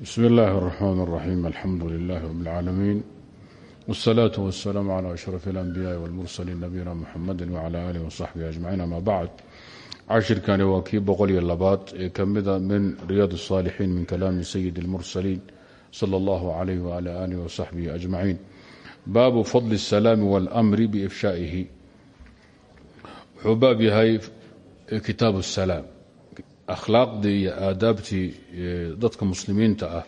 bsmi اllahi الرحmn الرaxيim alxamdu لlah rb اlcaalamiin wالsalaaة wالsalaam عlى أشhraf الأnbiyaءi wاlmursaliin nabiyina mxamadi wعlى alih وصaxbihi aجmaciin ama bacd cashirkani waa kii boqol iyo labaad ee ka mida min riyaad الصاalixiin min kalaami sayid اlmursaliin slى اllah عlyh wعlى alih وصaxbihi aجmaciin baabu fadl الsalaami wاlأmri bifshaaئihi wuxuu baab yahay kitaab الsalaam akhlaaqdii iyo aadaabtii dadka muslimiinta ah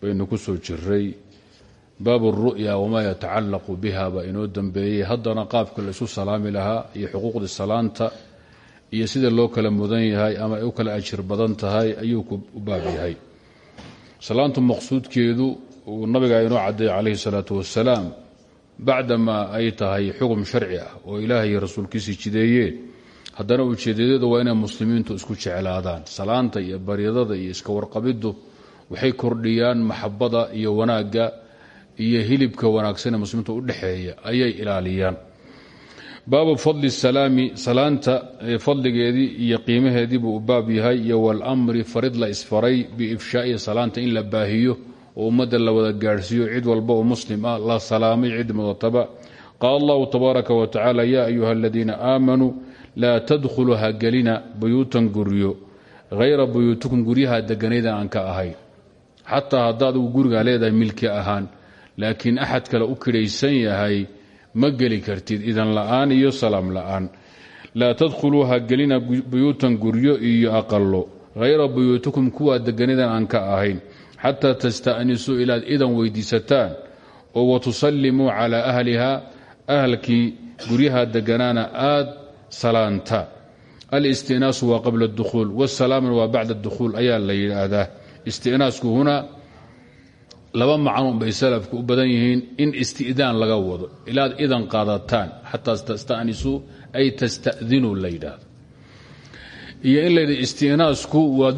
baynu ku soo jiray baabu ru'ya wamaa yatacalaqu biha baa inoo dambeeyey. Haddana qaabka la isu salaami lahaa iyo xuquuqdii salaanta iyo sida loo kala mudan yahay ama ay u kala ajir badan tahay ayuu u baab yahay. Salaantu maqsuudkeedu uu nabiga inoo cadeeyey calayhi salaatu wasalaam bacdamaa ay tahay xukun sharci ah oo ilaahay iyo rasuulkiisii jideeyeen haddana ujeedadeedu waa inay muslimiintu isku jeclaadaan. Salaanta iyo baryadada iyo iska warqabiddu waxay kordhiyaan maxabada iyo wanaagga iyo hilibka wanaagsan ee muslimiinta udhexeeya ayay ilaaliyaan. Baabu fadli salaami salaanta fadligeedii iyo qiimaheedii buu u baab yahay iyo walamri farid la isfaray biifshaai salaanta in la baahiyo oo ummadda la wada gaadhsiiyo cid walba oo muslim ah la salaamay cid mudataba. Qaala allahu tabaaraka wa tacaala yaa ayuha aladiina aamanuu laa tadkhulu ha gelina buyuutan guryo hayra buyuutikum guryaha deganayda aan ka ahayn xataa haddaad ugu gurigaa leedahay milki ahaan laakiin axad kale u kidhaysan yahay ma geli kartid idan la'aan iyo salaam la'aan. Laa tadkhuluu ha gelina buyuutan guryo iyo aqalo hayra buyuutikum kuwaa deganaydan aan ka ahayn. Xataa tasta'nisuu ilaad idan weydiisataan oo watusallimuu calaa ahliha ahalkii guryaha deganaana aad salaanta. Alstinaasu waa qabla اdukhuul wsalaamna waa bacda اdukhuul ayaa la yidhaahdaa. Istinaasku huna laba macnuun bay salafku u badan yihiin in istidaan laga wado ilaad idan qaadataan xataa tastanisuu ay tastadinuu la yidhaahdo. Iyo in layidha istinaasku waa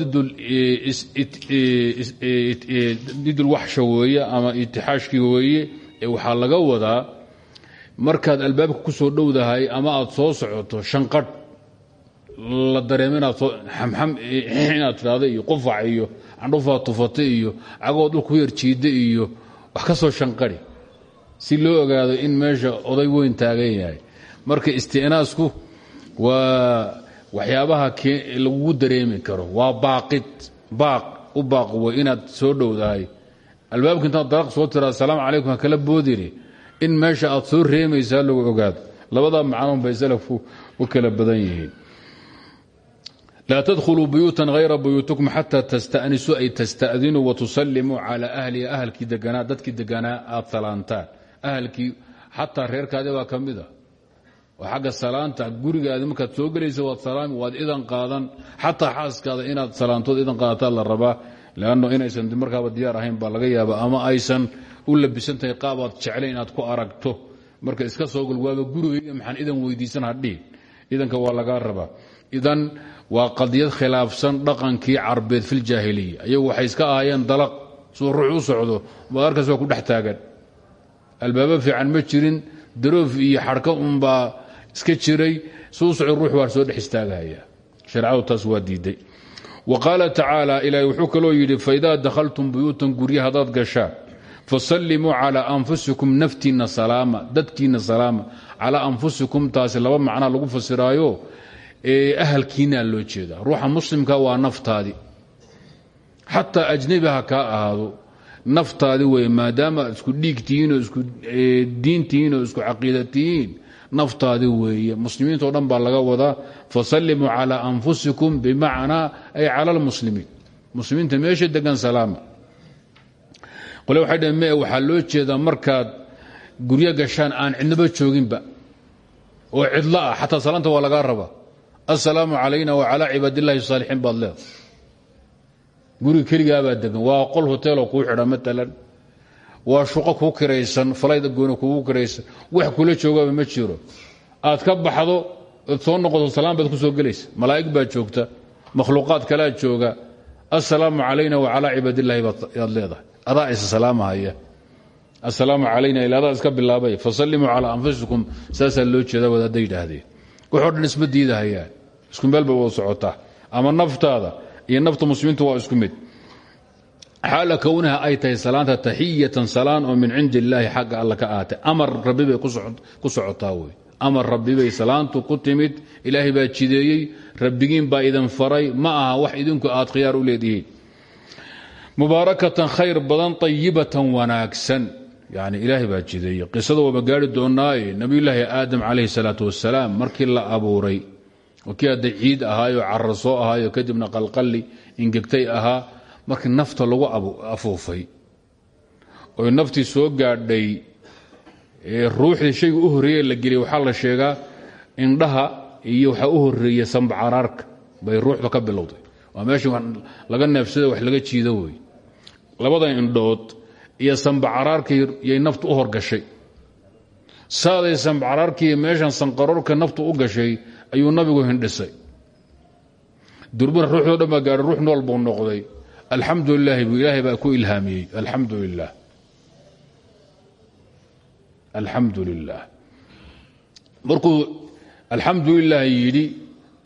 didulwaxsha weeye ama itixaashkii weeye ee waxaa laga wadaa markaad albaabka ku soo dhowdahay ama aad soo socoto shanqadh la dareemo inaad tidhaahda iyo qufac iyo candhufaad tufata iyo cagood dhulku yar jiidda iyo wax ka soo shanqadhi si loo ogaado in meesha oday weyn taagan yahay. Marka istinaasku waa waxyaabaha lagugu dareemi karo. Waa baaqid baaq u baaq wey inaad soo dhowdahay. Albaabka intaad daraq soo tiraada asalaamu calaykum ha kala boodiri in meesha aad soo reemaysaa lagu ogaado. Labada macnoon bay salafku u kala badan yihiin. Laa tadkhuluu buyuutan hayra buyuutikum xataa tastanisuu ay tastadinuu watusallimuu calaa ahliha ahalkii deganaa dadkii deganaa aad salaantaan. Ahalkii xataa reerkaadi baa ka mid a. Oo salaanta gurigaadi markaad soo gelaysa waad salaami waad idan qaadan. Xataa xaaskaada inaad salaantood idan qaadataa la rabaa leanno inaysan markaaba diyaar ahayn baa laga yaaba ama aysan u labisantahay qaabaad jeclay inaad ku aragto. Marka iska soo golwaaba gurigayga maxaan idan weydiisan hadhihin idanka waa lagaa rabaa. Idan waa qadiyad khilaafsan dhaqankii carbeed filjaahiliya ayagu waxay iska ahaayeen dalaq suu ruux u socdo baarkaas waa ku dhex taagan. Albaabo fiican ma jirin daroof iyo xadhka unbaa iska jiray suu socdo ruux waa soo dhex istaagahaya taas waa diiday. Wa qaala tacaala ilaahay wuxuu kaloo yidhi faidaa dakhaltum buyuutan gurya haddaad fasallimuu calaa anfusikum naftiinna salaama dadkiinna salaama calaa anfusikum taasi laba macnaa lagu fasiraayo ahalkiinaa loo jeedaa ruuxa muslimka waa naftaadi xataa ajnebi ha kaa ahaado naftaadi wey maadaama aad isku dhiig isku diin isku caqiida tihiin naftaadi weeye muslimiintao dhan baa laga wadaa fasallimuu calaa anfusikum bimacnaa ay cala lmuslimiin muslimiinta meesha degan salaama qole waxay waxaa loo jeedaa markaad guryo gashaan aan cidnaba jooginba oo cidlo ah xataa salaanta waa lagaa rabaa. Assalaamu calayna wa calaa cibaadillahi saalixiin baad leeda guriga keligaabaa degan waa qol hoteeloo kuu xidha maalan waa shuqo kuu kiraysan falayda gooni kugu kiraysan. Wax kula joogaba ma jiro. Aad ka baxdo ood soo noqoto salaan baad ku soo gelaysa. Malaa'ig baa joogta makhluuqaad kalaa jooga. Assalaamu calayna wa calaa cibaadillahi baad leedahay adaa isa salaamahaya assalaamu calayna ila adaa iska bilaabay. Fasallimuu calaa anfusikum. Saasaa loo jeeda wadaadda yidhaahdeen waxoo dhan isku meel bay wada ama naftaada iyo nafta muslimiintu waa isku mid. Xaala kownaha ay tahay salaanta taxiyatan salaan oo min cindi illaahi xagga alla ka aatay amar rabbi bay ku socotaa wey. Amar rabbi bay salaantu ku timid. Ilaahay baa jideeyey. Rabbigiin baa idin faray. Ma aha wax idinku aad khiyaar u leedihiin mubaarakatan khayr badan ayibatan wanaagsan. Yani ilaahay baa jideeyey qisada waaba gaari doonaaye nabiyulaahi aadam calayhi salaatu wasalaam markii la abuuray. Kii hadda ciid ahaayo carar soo ahaayo kadibna qalqalli ingegtay ahaa markii nafta lagu afuufay. Oy naftii soo gaadhay ruuxdii shayga u horreeye la geliyay waxaa la sheegaa indhaha iyo waxaa u horreeya sambacaraarka bay ruuxda ka bilowday. Waa meesha laga neefsada wax laga jiido wey labada indhood iyo sambacaraarkii yay naftu u horgashay. Saaday sambacaraarkii meeshan sanqaroorka naftu u gashay ayuu nabigu hindhisay. Durbuna ruuxdoo dhan baa ruux nool buu noqday. Alxamdu lilaahi buu ilaahay baa ku ilhaamiyey. Alxamdu lilah alxamdu lilah markuu alxamdu yidhi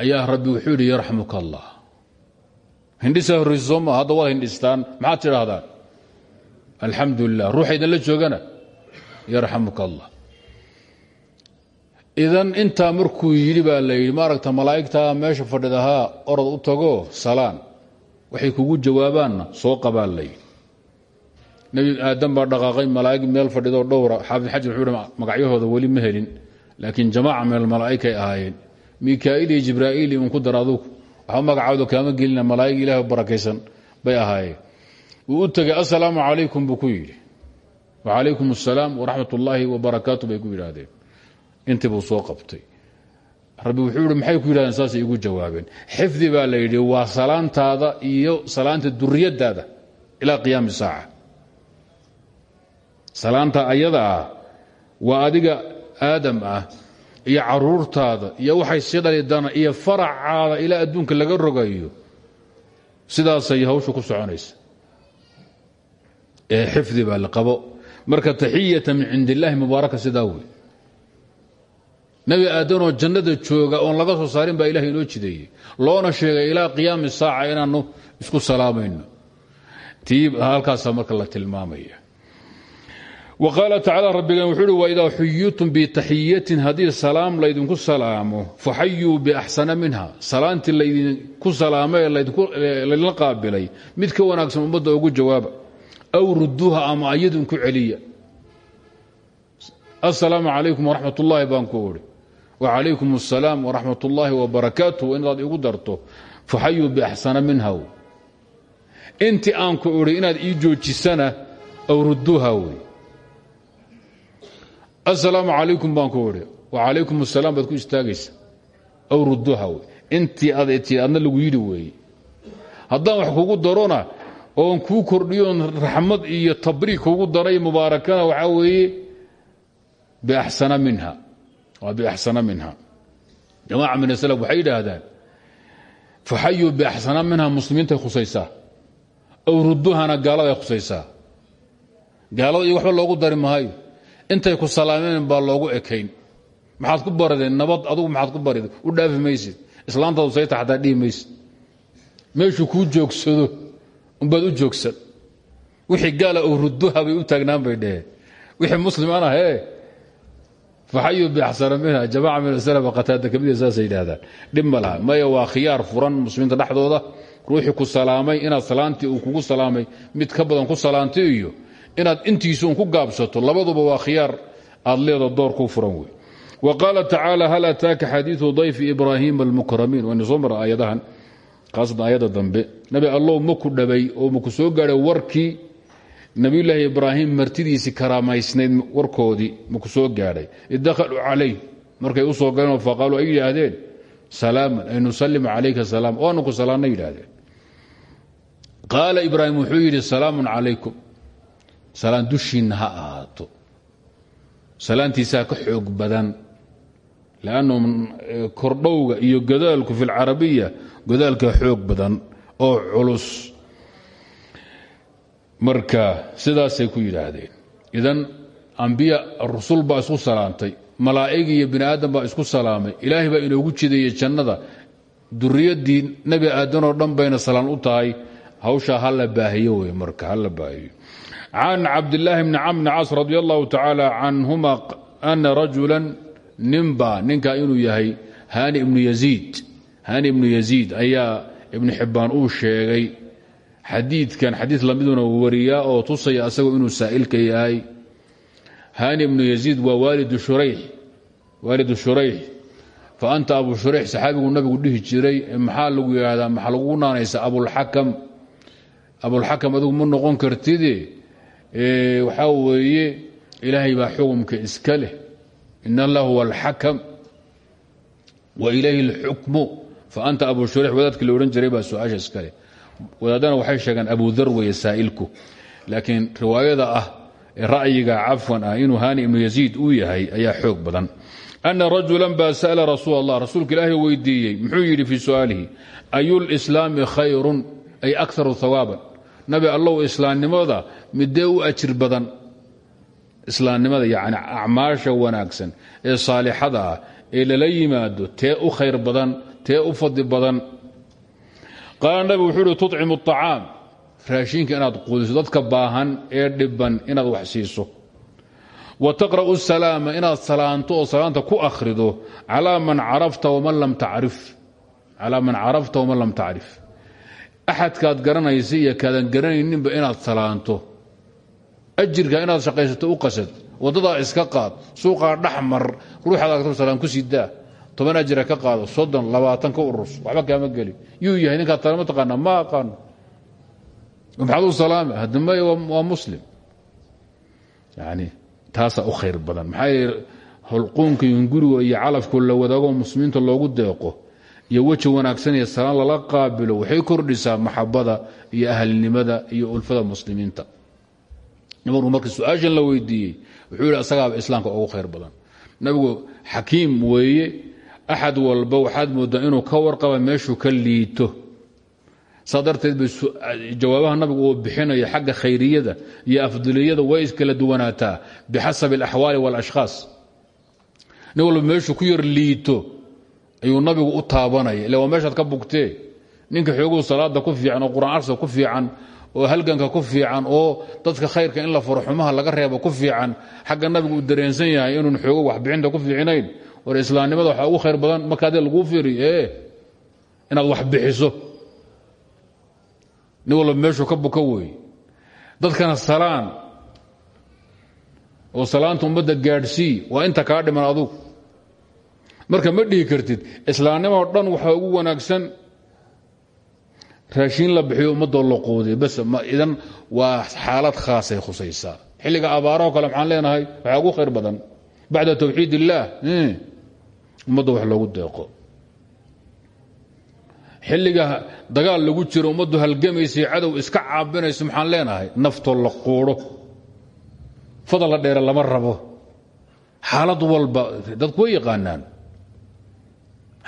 ayaa rabbi wuxuu yidhi yarxamuka allah hindhisaa horraysa soo maa hadda waad hindhistaan maxaad tidhaahdaan alxamdu lilah ruuxa joogana. Yarxamuka allah idan intaa markuu yidhi baa la yidhi maaragta meesha fadhidahaa orod u tago salaan. Waxay kugu jawaabaanna soo qabaa la yidhi. Nebi baa dhaqaaqay malaa'ig meel fadhidoo dhowra xaafid xajar wuxuu hi magacyahooda weli ma helin laakiin jamaaca meel malaa'igkay ahaayeen. Mikaa'iil iyo jibraa'iil un ku dar magacooda kaama gelina malaa'ig ilaah barakaysan bay ahaayeen. Wuu u tegay assalaamu calaykum buu ku yidhi. Wacalaykum assalaam waraxmat ullaahi wabarakaatu bay ku yidhaahdeen. Intii buu soo qabtay. Rabbi wuxuu yihi maxay ku yidhahdeen? Saasay igu jawaabeen. Xifdi baa la yidhi waa salaantaada iyo salaanta duriyadaada ilaa qiyaami saaca. Salaanta ayada ah waa adiga aadam ah iyo caruurtaada iyo waxay sii dhali dana iyo faracaada ilaa adduunka laga rogayo sidaasay hawshu ku soconaysa. Ee xifdi baa la qabo. Marka taxiyata min cindi illaahi mubaaraka sidaa wey nebi aadanoo jannada jooga oon laga soo saarin baa ilahay inoo jideeyey. Loona sheegay ilaa qiyaami saaca inaannu isku salaamayno tii halkaasaa marka la tilmaamaya qaala tacaala rabbigan wuxuu uhi waidaa xuyitum bitaxiyatin haddii salaam laydinku salaamo faxayuu biaxsana minha salaantii laydinku salaamay laydinla qaabilay mid ka wanaagsan ummadda ugu jawaaba aw ruduuha ama ayadinku celiya asalaamu calaykum waraxmat ullaahi baan ku odhi wacalaykum asalaam waraxmat ullaahi wabarakaatuh inaad igu darto faxayuu biaxsana minha intii aan ku idhi inaad ii joojisana aw ruduuha wey asalaamu calaykum baan ku idhi wacalaykum asalaam baad ku istaagaysa. Aw ruduuha wey intii adti adna lagu yidhi weeye. Haddaan wax kugu darona oon kuu kordhiyoon raxmad iyo tabriik kugu daray mubaarakana waxaa weeye biaxsana minha. Waa biaxsana minha. Jamaaca min aslaf waxay yidhaahdaan faxayuu biaxsana minha muslimiintay khusaysaa. Aw ruduhana gaaladay khusaysaa. Gaalada iyo waxba loogu dari intay ku salaameen baa loogu ekayn. Maxaad ku barideen nabad adugu maxaad ku barida u dhaafi maysid. Islaantaadu sayta xataa dhihi maysid. Meeshuu joogsado umbaad u joogsan. Wixii gaala ow ruduha bay u taagnaan bay dheheen wixii muslim an ahee faxayuu biaxsana minha jamaca min aslama qataada kamida saasay yidhahdaan dhib ma laha. Maya furan muslimiinta dhexdooda. Ruuxii ku salaamay inaad salaantii uu kugu salaamay mid ka badan ku salaantay iyo inaad intiisuun ku gaabsato labaduba waa khiyaar aad leedo door kuu furan wey wa qaala hal ataaka xadiiu dayfi ibraahiima almukramiin waynu soo mara aayadahan haasatan dambe. Nabi allow maku dhabay oo maku soo gaadhay warkii nabiyulaahi ibraahim martidiisii karaamaysnayd warkoodii maku soo gaadhay. Id dakhaluu markay u soo galeen faqaaluu ay yidhaahdeen salaaman ay nusallimu calayka salaam waanu ku salaanna yidhaahdeen. Qaala ibraahim wuxuu yidhi salaamun calaykum salaan dushiinna ha ahaato. Salaantiisaa ka xoog badan. Lannu kordhowga iyo godaalku fi lcarabiya godaalka xoog badan oo culus. Marka sidaasay ku yidhaahdeen. Idan ambiya rusul baa isku salaantay malaa'ig iyo bini aadam baa isku salaamay. Ilaahay baa inoogu jideeyey jannada. Duriyadii nebi aadanoo dhan bayna salaan u tahay hawshaa hala baahiyo wey marka hala baahiyo can cabdillaahi bni camr bni caas radi allahu tacaala canhuma ana rajulan ninba ninkaa inuu yahay hani ibnu yaziid hani ibnu yaziid ayaa ibnu xibbaan uu sheegay xadiidkan xadiid lamiduna wariyaa oo tusaya asagoo inuu saa'ilka yahay hani ibnu yaziid waa waalidu shurayx fa anta abu shurayx saxaabiguu nabigu dhihi jiray maxaa lagu yidhahdaa maxaa lagu naanaysa abulxakam abulxakam adigu ma noqon kartide waxaa weeye ilaahay baa xukumka iska leh. In allah huwa alxakam wa ilayhi اlxukmu fa anta abu shurayx wadaadkii la odhan jiray baa su'aasha iska leh. Wadaadana waxay sheegaan abu dar weeye saa'ilku. Laakiin riwaayada ah ra'yiga cafwan ah inuu hani ibnu yaziid uu yahay ayaa xoog badan. Ana rajulan baa sa'la rasuul allah rasuulka ilaahay muxuu yidhi fii su'aalihi ayu lislaami khayrun ay akaru hawaaban nabi allow islaamnimada midee u ajir badan? Islaamnimada yani acmaasha wanaagsan ee saalixada ah ee lala yimaado tee u khayr badan tee u fadli badan. Qaala nabigu wuxuu uhi tucimu acaam raashinka inaad quudiso dadka baahan ee dhiban inaad wax siiso. Wa taqra'u salaama inaad salaanto oo salaanta ku akhrido calaa man carafta waman lam tacrif axadkaad garanaysa iyo kaadan garanayninba inaad salaanto. Ajirka inaad shaqaysato u qasad. Wadadaa iska qaad. Suuqaa dhexmar ruuxaad salaan ku sidaa toban ajira ka qaado. Soddon labaatan ka urus waxba kaama geli. Yuu yahay ninkaad talama taqaana ma aqaano maxaad u salaama? Haddamay muslim. Yani taasaa u khayr badan. Maxaa yeele holquunka yunguriga iyo calafku la wadaago muslimiinta loogu deeqo iyo weji wanaagsan iyo salaan lala qaabilo waxay kordhisaa maxabada iyo ahlinimada iyo ulfada muslimiinta. Nabigu marka su'aashan la weydiiyey wuxuu yidhi asagaaba islaamka ugu khayr badan. Nabigu xakiim weeye axad walba waxaad moodaa inuu ka warqaba meeshuu ka liito. Saa darteed jawaabaha nabigu uu bixinayo xagga khayriyada iyo afdaliyada way iskala duwanaataa bixasabi alaxwaali walashkhaas. Nin walba meeshuu ku yar liito ayuu nabigu u taabanaya illa waa meeshaad ka bugtee ninka xooguu salaada ku fiican oo qur'aan arsiga ku fiican oo halganka ku fiican oo dadka khayrka in la furo xumaha laga reebo ku fiican xagga nabigu uu dareensan yahay inuun xoogo waxbixinta ku fiicinayn? War islaamnimada waxaa ugu khayr badan marka adii laguu fiiriyo ee inaad wax bixiso. Nin walba ka weeye. Dadkana salaan. Oo salaanta ummadda gaadhsii waa inta kaa dhiman adugu marka ma dhihi kartid islaamnimoo dhan waxaa ugu wanaagsan. Raashiin la bixiyo ummadoo la qoodiyo bas idan waa xaalad khaasay khusaysaa. Xilliga abaaraho kale maxaan leenahay waxaa ugu khayr badan. Bacda tawxiid illaah ummadda wax loogu deeqo. Xilliga dagaal lagu jiro ummaddu halgamaysay cadow iska caabinayso maxaan leenahay naftoo la quudho fadal la lama rabo. Xaalad walba dadku way yaqaanaan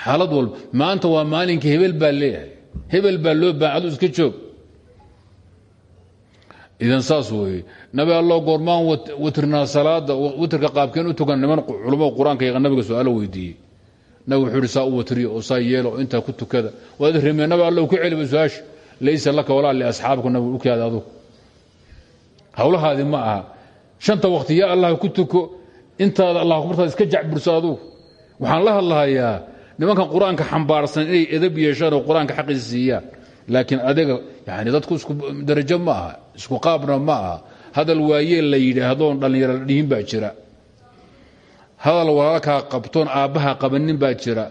xaalad walba. Maanta waa maalinka hebel baa leeyahay. Hebel baa loo baa adu iska joog. Idan saas nabi allo goormaan witrnaa salaada witrka qaabkeen u tukan niman culamo qur'aanka nabiga su'aalo nabigu wuxuu u watriyo oo saa yeelo oo intaa ku tukada. Waad remee nabi allow ku celiba su'aasha laysa laka walaa liasxaabka nabigu u kaada adugu. Hawlahaadi ma aha. Shanta waqti yaa allah ku tuko. Intaada allah kubartaada iska jacburso adugu. Waxaan la hadlahayaa nimankan qur'aanka xambaarsan inay edab yeeshaan oo qur'aanka xaqiisa siiyaan. Laakiin adiga yani dadku isku darajo ma aha isku qaabna ma aha. Hadal waayeel la yidhaahdoon dhallinyaro la dhihin baa jira. Hadal walaalkaa qabtoon aabbaha qabanin baa jira.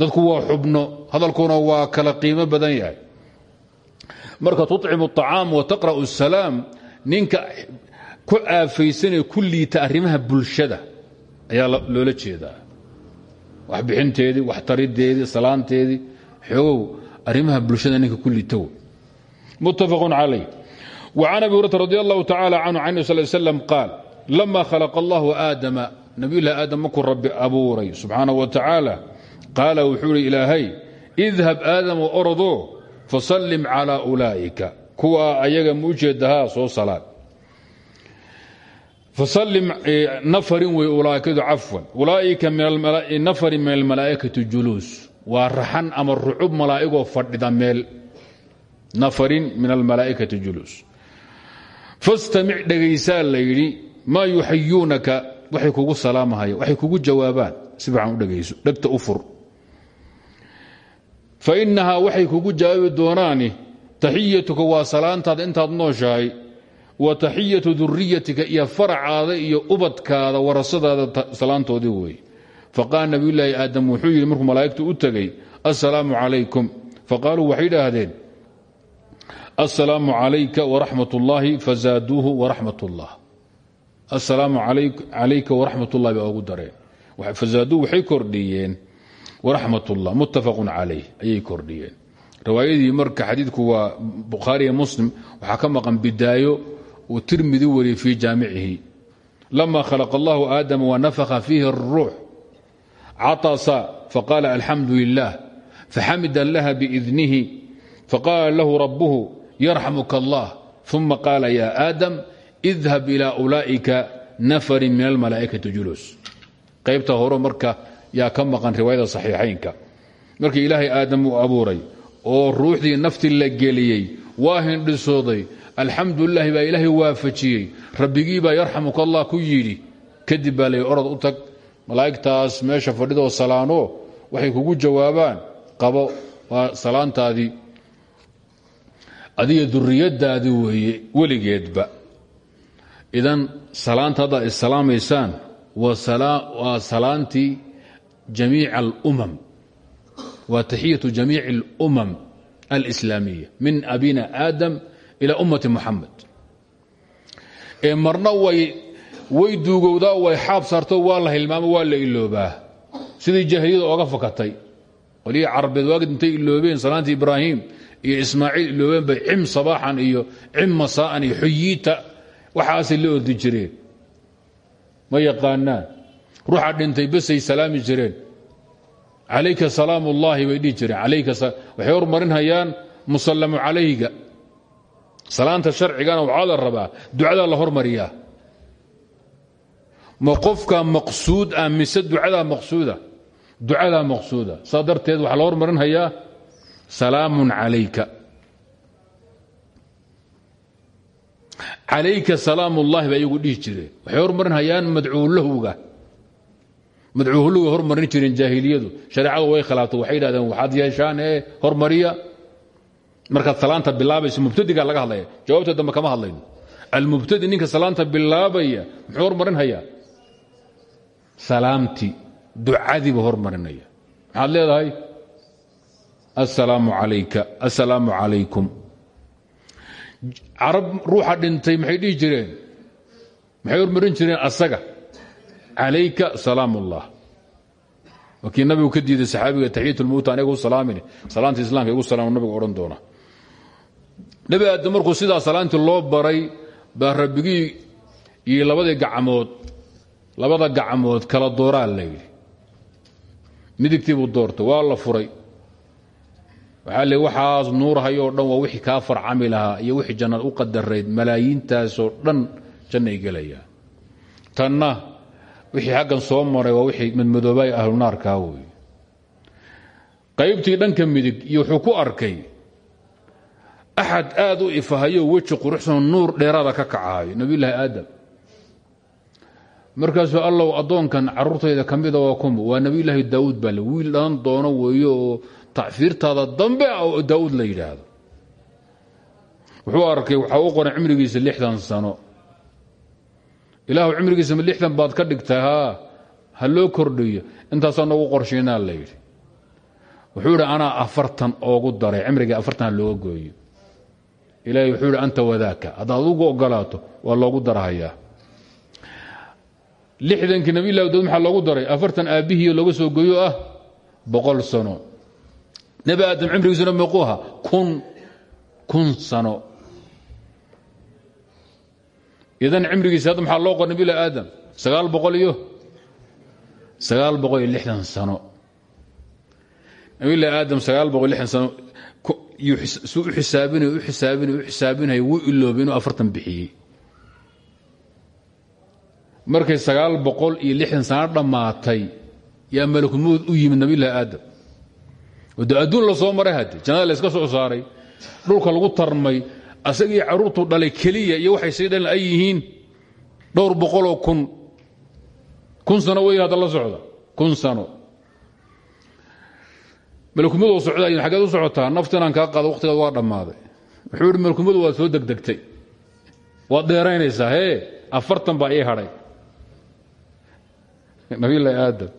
Dadku waa xubno hadalkuna waa kala qiimo badan yahay. Marka tucimu acaam wa taqra'u salaam ninka ku aafaysanee ku liita arrimaha bulshada ayaa loola jeedaa waxbixinteedii waxtarideedii salaanteedii xoogow arrimaha bulshada ninka ku liita muttafaq calayh. وcan abi hurata radi allahu tacala canhu can sal slam qaal lama khalaq allahu aadama. Nabiyullahi aadam markuu rabbi abuuray subxaana wa tacaala qaala wuxuu ihi ilaahay idhab aadamo orodo fasallim calaa ulaa'ika. Kuwa ayaga ma ujeedahaa soo salaad fasallim nafarin wey ulaaikadu cafwan ulaa'ika nafarin min almalaa'ikati juluus waa raxan ama rucub malaa'igoo fadhida meel nafarin min almalaa'ikati julus fastamic dhegaysaa la yidhi maa yuxayuunaka waxay kugu salaamahaya waxay kugu jawaabaan si fiican u dhegayso dhegta u fur fa innahaa waxay kugu jawaabi doonaani taxiyatuka waa salaantaada intaad nooshahay wa taxiyatu duriyatika iyo faracaada iyo ubadkaada warasadaada salaantoodii weeye faqaala nabiyulaahi aadam wuxuu yidhi markuu malaa'igtu u tegey assalaamu calaykum. Faqaaluu waxay idhaahdeen assalaamu calayka waraxmat ullaahi fazaaduuhu waraxmat ullah assalaamu calayka waraxmat ullahi baa ugu dareen. Fazaaduuhu waxay kordhiyeen waraxmat muttafaqun calayh ayay kordhiyeen. Riwaayadii marka xadiidku waa bukhaariya muslim waxaa ka maqan bidaayo tirmidi wariyey fii jaamicihi lama khalaqa allahu aadama wanafakha fiihi اruux caطasa faqaala alxamdu lilah faxamida laha biidnihi faqaala lahu rabuhu yarxamuka allah uma qaala ya aadam idhab ila ulaa'ika nafarin min almalaa'ikati julus qaybta hore marka yaa ka maqan riwaayada saxiixaynka markii ilaahay aadam uu abuuray oo ruuxdii nafti la geliyey waa hindhisooday alxamdulilaahi baa ilaahay waafajiyey. Rabbigii baa yarxamuka allah ku yidhi. Kadib baa lay orod u tag. Malaa'igtaas meesha fadhidoo salaano waxay kugu jawaabaan qabo waa salaantaadii. Adiga duriyadaadii weeye weligeedba. Idan salaanta haddaad issalaamaysaan waa salaantii jamiic alumam waa taxiyatu jamiic alumam alislaamiya min abina aadam ila ummati muxamed ee marna way way duugowdaa way xaab saarto waa la hilmaamo waa la iloobaa. Sidii jaahiliyada ooga fakatay qolihii carabeed waagid intay iloobeen salaantii ibraahim iyo ismaaciil iloobeen bay cim sabaaxan iyo cim masaa'an iyo xuyiita waxaasay la ordi jireen. Ma yaqaanaan ruuxa dhintay basay salaami jireen. Calayka salaam ullaahi bay dhihi jireen. Waxay hormarinhayaan musallamu calayga salaanta sharcigana waxaa la rabaa ducadaa la hormariyaa. Ma qofka maqsuud ah mise ducadaa maqsuuda? Ducadaa maqsuuda. Saa darteed waxaa la hormarinhayaa salaamun calayka. Calayka salaam ullahi baa iyagu dhihi jireen waxay hormarinhayaan madcuulahowga madcuulahowga hormarin jireen jaahiliyadu. Shareecadu way khilaaftay waxay yidhahdeen waxaad yeeshaan ee hormariya markaad salaanta bilaabayso mubtadigaa laga hadlaya jawaabta dambe kama hadlayno. Almubtadi ninka salaanta bilaabaya muxuu hormarinhayaa? Salaamtii ducadiibu hormarinaya maxaad leedahay? Assalaamu calayka assalaamu calaykum. Carab dhintay maxay dhihi jireen? Maxay hormarin jireen asaga? Calayka salaam ullah nabigu ka diiday saxaabiga taxiyat lmowta aniga u salaanta islaamka igu salaam nabigu odhan doona nebi aadam markuu sidaa salaantii loo baray baa rabbigii iyo labadii gacmood labada gacmood kala dooraa la yidhi. Midigtii buu doortay waa la furay. Waxaa le waxaas nuurhayoo dhan waa wixii kaa farcami lahaa iyo wixii jannad u qadarayd malaayiintaasoo dhan jannay gelayaan tanna wixii xaggan soo maray waa wixii madmadoobaay ahlunaarkaa wey qaybtii dhanka midig iyo wuxuu ku arkay axad aad u ifahayo weji quruxsan nuur dheeraada ka kacaayo nabiyulaahi aadam markaasuu allow addoonkan carruurtayda ka mida waa kuma waa nebiyulaahi daawuud baa le wiil dhalan doono weeye oo dambe ah oo daawuud la yidhaahdo wuxuu arkay waxaa u qoran cimrigiisa lixdan sano ilaahu cimrigiisa lixdan baad ka dhigtay haa ha loo kordhiyo intaasaa noogu qorshaynaa la yidhi wuxuu yidhi anaa afartan oogu daray cimrigii afartan ha looga gooyo ilaahay wuxuu yidhi anta wadaaka. Haddaad ugu ogolaato waa loogu darhayaa lixdankii nabilah daud maxaa loogu daray? Afartan aabbihii looga soo goyo ah boqol sano. Nebi aadam cimrigiisuna meequu ahaa kun kun sano. Idan cimrigiisa hadda maxaa loo qor nabilah aadam? Sagaal boqol iyo sagaal boqol iyo lixdan sano. Nabilah aadam sagaal boqol iyo lixdan sano suu u xisaabinay u xisaabinay u xisaabinaya wuu iloobay inuu afartan bixiyey. Markay sagaal boqol iyo lixdan sano dhammaatay yaa malakumowd u yimid nabilahi aadam. De adduun la soo maray hadde jannada la soo saaray dhulka lagu tarmay asagii carruurtuu dhalay keliya iyo waxay sii dhalan ay yihiin dhowr boqoloo kun. Kun sano wey hadda la socda kun sano malkumadu socdaa xaggeed u socotaa nafta inaan kaa qaado waqtigaad waa dhammaaday. Wuxuu ihi malkumadu waad soo degdegtay. Waad dheeraynaysaa hee afartan baa ii hadhay. Nabilahi aadam.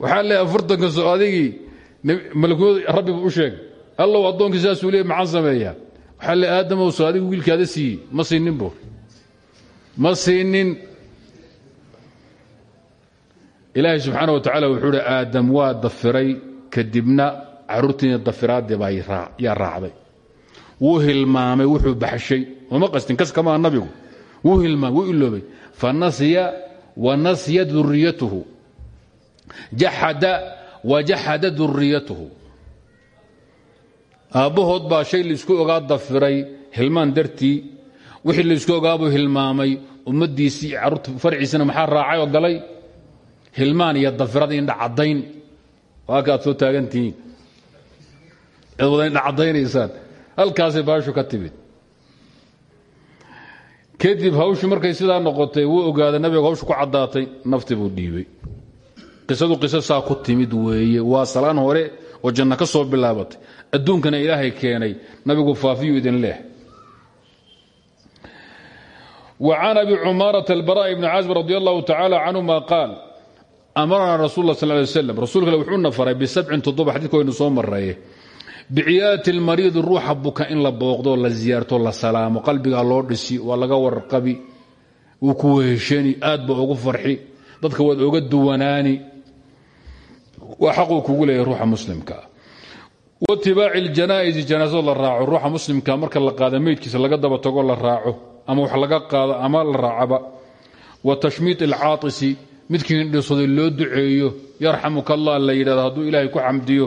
Waxaa leeay afartanka so adigii malkumadu rabbiba u sheeg allow addoonkii saasuu leey maxaan sameeyaa? Waxaa le aadamow so adigu wiilkaada siiyey ma siinin bu ma siinin. Ilaahay subxaana wa tacaala wuxuu hi aadam waa dafiray kadibna caruurtiina dafiraadii baa yaa raacday. Wuu hilmaamay wuxuu baxshay. Uma qastin kas kamaa nabigu? Wuu hilmaamay wuu iloobay. Fanasiya wanasya duriyatuhu jaxada wajaxada duriyatuhu aabbahood baa shay la isku ogaa dafiray hilmaan dartii. Wixii la isku ogaabuu hilmaamay. Ummaddiisii carruurta farciisina maxaa raacay oo galay? Hilmaan iyo dafirada indha caddayn waaka aad soo taagantihiin. Ad wadaydha cadaynaysaan halkaasay baashu ka timid. Kadib hawshu markay sidaa noqotay wuu ogaaday nabiga hawshu ku caddaatay nafti buu dhiibay. Qisadu qiso saa ku timid weeye. Waa salaan hore oo janna ka soo bilaabatay. Adduunkana ilaahay keenay nabigu faafiyuu idin leh. Wa can abi cumaarata albara bni casb radi allahu tacaala canhuma qaal amaranaa rasul sal lay waslam rasuulkale wuxuuna faray bisabcin toddoba xadiidka waynu soo maraye biciyaati lmariidi ruuxa buka in la booqdo la ziyaarto la salaamo. Qalbigaa loo dhisi waa laga warqabi. Wuu ku weheshani aad ba ugu farxi. Dadka waad oga duwanaani. Waa xaquu kugu leeyahy ruuxa muslimkaa watibaaci ljanaa'isi janaasada la raaco. Ruuxa muslimka marka la qaada meydkiisa laga daba tago la raaco. Ama wax laga qaado ama la raacaba. Wa tashmiit alcaatisi midkii hindhisaday loo duceeyo yarxamuka allah la yidhahdo hadduu ilaahay ku xamdiyo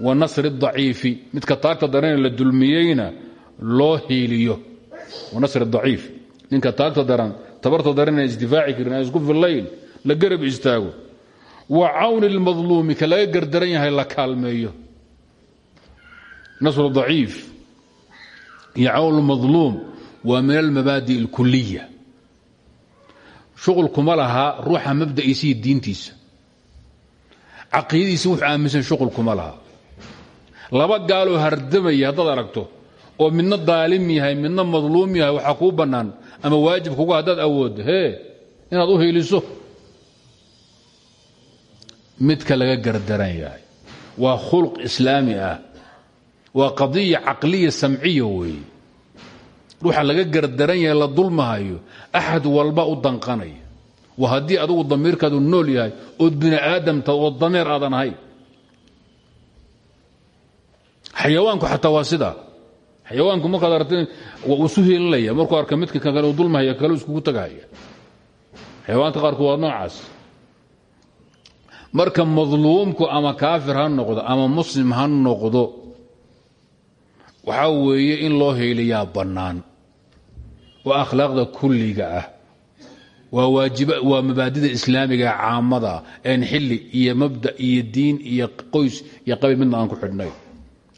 wa nasri daciifi midka taagta daran la dulmiyeyna loo hiiliyo. Wanasri daciif ninka taagta daran tabarta daran isdifaaci karin isku fillayn la garab istaago. Wa cawni lmadluumi ka laga gardaran yahay la kaalmeeyo. Nasru daciif iyo cawn madluum waa min almabaadi اlkuliya shuqulkuma laha ruuxa mabda'iisa diintiisa. Caqiidadiisa wuxuu aaminsan shuqulkuma laha laba gaaloo hardamaya haddaad aragto oo midna daalim yahay midna madluum yahay waxaa kuu bannaan ama waajib kuga haddaad awooddo hee inaad u hiiliso midka laga gardaran yahay waa khulq islaami ah. Waa qadiya caqliya samciya weeye ruuxa laga gardaran yahay la dulmahayo axad walba u danqanaya waa haddii adugu damiirkaadu nool yahay ood bini aadamta oo dameer aadan xayawaanku xataa waa xayawaanku markaad aragta waa isu heelinaya markuu arka midka kale u dulmahaya kale iskugu tagahaya xayawaanka qaarkood waa noocaas. Marka madluumku ama kaafir ha noqdo ama muslim ha noqdo waxaa weeye in loo heeliyaa bannaan waa akhlaaqda kulliga ah. Waa mabaadida islaamiga caamada een xilli iyo mabda iyo diin iyo qoys iyo qabiil midna aan ku xidhnay.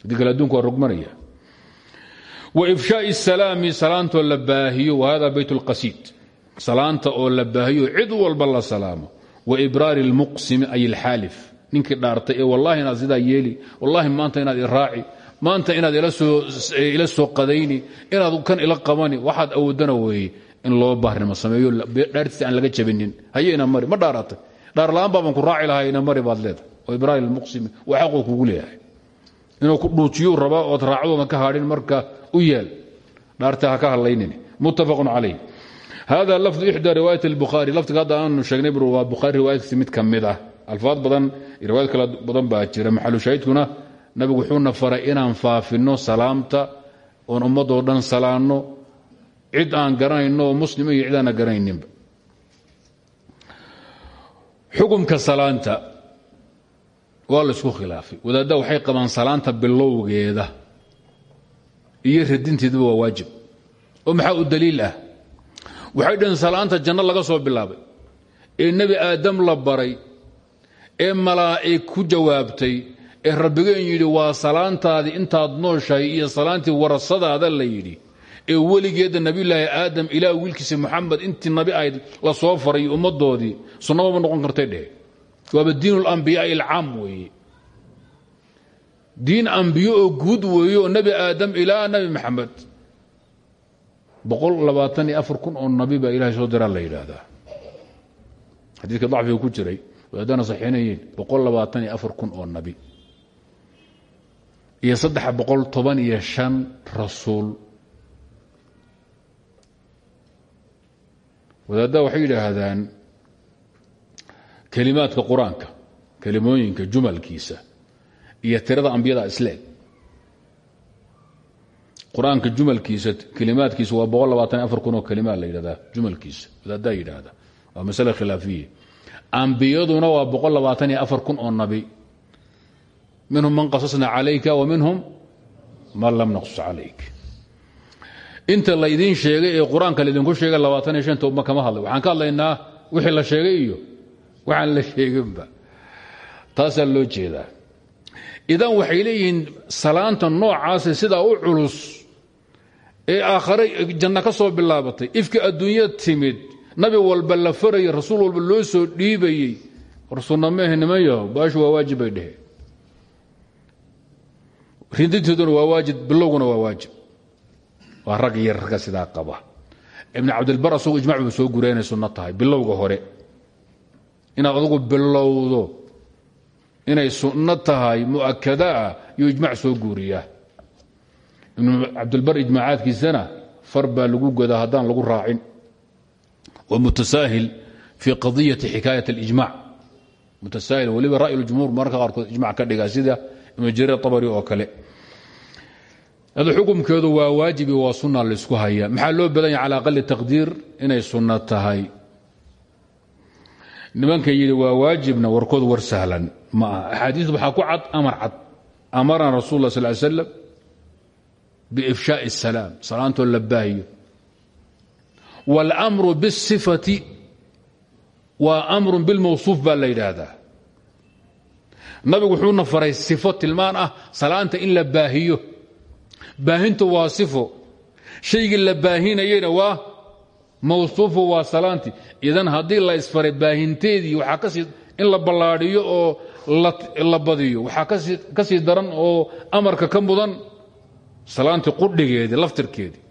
Haddii kale adunku waa rogmanaya wa ifshaai salaami salaantoo la baahiyo. Wa hada bayt اlqasiid salaanta oo la baahiyo cid walba la salaamo. Wa ibraari اlmuqsimi ay alxaalif. Ninkii dhaartay ee wallahi inaad sidaa yeeli wallahi maanta inaad iraaci maanta inaad ila soo qadayni inaad kan ila qabani waxaad awoodana weeye in loo baarnimo sameeyo dhaartiisa aan laga jabinin. Haye ina mari ma dhaaratay dhaarla'aan baaban ku raaci lahaa ina mari baad leedahay. Oo ibraahim almuqsimi waa xaquu kugu leeyahay. Inuu ku dhuujiyuu rabaa ood raacdoodan ka hadhin marka u yeel dhaarta ha ka hadlaynin. Muttafaqun calayh. Hada lafdu ixdaa riwaayat albukhaari lafdiga hadda aanu sheegnay waa bukhaari riwaayadkiisi mid ka mid ah. Alfaad badan riwaayad kale badan baa jira nabigu wuxuuna faray inaan faafinno salaamta oon ummadoo dhan salaanno cid aan garanayno oo muslima iyo cid aana garanayninba xukumka salaanta waa laysku khilaafay. Wadaadda waxay qabaan salaanta bilowgeeda iyo radinteeduba waa waajib. Oo maxaa u daliil ah? Waxay dhaheen salaanta janno laga soo bilaabay. Ee nebi aadam la baray ee malaa'ig ku jawaabtay ee rabbigeen yidhi waa salaantaadii intaad nooshahay iyo salaantii warasadaada la yidhi. Ee weligeedda nabiyulaahi aadam ilaa wiilkiisa muxamed intii nabi ahayd la soo faray ummaddoodii sunnamaba noqon kartay dheh. Waaba diin اlambiyaai alcaam weeye. Diin ambiyo oo guud weeye oo nebi aadam ilaa nebi maxamed kun oo nabi baa ilahay soo diraa la yidhaahdaa. Xadiidka dacfiga ku jiray wadaadana saxiinayiin kun oo nabi iyo saddex boqol toban iyo shan rasuul. Wadaaddaa waxay yidhaahdaan kelimaadka qur'aanka kelimooyinka jumalkiisa iyo tirada ambiyada isleeg qur'aanka jumalkiisa kelimaadkiisa waa boqol labaatan afar kun oo kelimaad la yidhahdaa jumalkiisa. Wadaaddaa yidhaahda waa masale khilaafiya ambiyaduna waa boqol labaatan iyo afar kun oo nabi minhum man qasasna calayka wa minhum man lam naqsus calayk. Inta laydiin sheegay ee qur'aanka laydinku sheegay labaatan iyo shanta uma kama hadlay waxaan ka hadlaynaa wixii la sheegay iyo waxaan la sheeginba taasaa loo jeedaa. Idan waxay leeyihiin salaanta noocaase sidaa u culus ee aakhare janno ka soo bilaabatay ifka adduunya timid nabi walba la farayay rasuul walba loo soo dhiibayey niman waa waajib bay dhehe rindinteeduna waa waajib bilowguna waa waajib. Waa rag iyo ragga sidaa qaba. Ibn cabdilbar asagu ijmac buu soo guraya inay bilowga hore. Inaad adugu bilowdo inay sunno tahay mu'akadaa yuu ijmac soo guuriyaa. Ibnu cabdilbar ijmaacaadkiisana far baa lagu godaa haddaan lagu raacin. Wa mutasaahil fii qadiyati xikaayat اlijmac mutasaahil weliba ra'y اljumhuur mararka qaarkood ijmac ka dhigaa sida ibnu jariir abari oo kale hada xukumkeedu waa waajibi waa sunna laysku haya maxaa loo badanya cala aqali taqdiir inay sunno tahay nimanka yidhi waa waajibna warkood war sahlan ma aha axaadiis waxaa ku cad amar cad amarana rasul la sal slam biifshaaءi الsalaam salaantoo la baahiyo wاlmru bالsifati waa amru bilmawsuuf baa la yidhaahdaa nabigu wuxuuna faray sifo tilmaan ah salaanta in la baahiyo baahintu waa sifo shaygii la baahinayena waa mawsuufo waa salaantii. Idan haddii la isfaray baahinteedii waxaa ka sii in la ballaadhiyo oo la badiyo. Waxaa ka sii daran oo amarka ka mudan salaantii qudhigeedii laftirkeedii.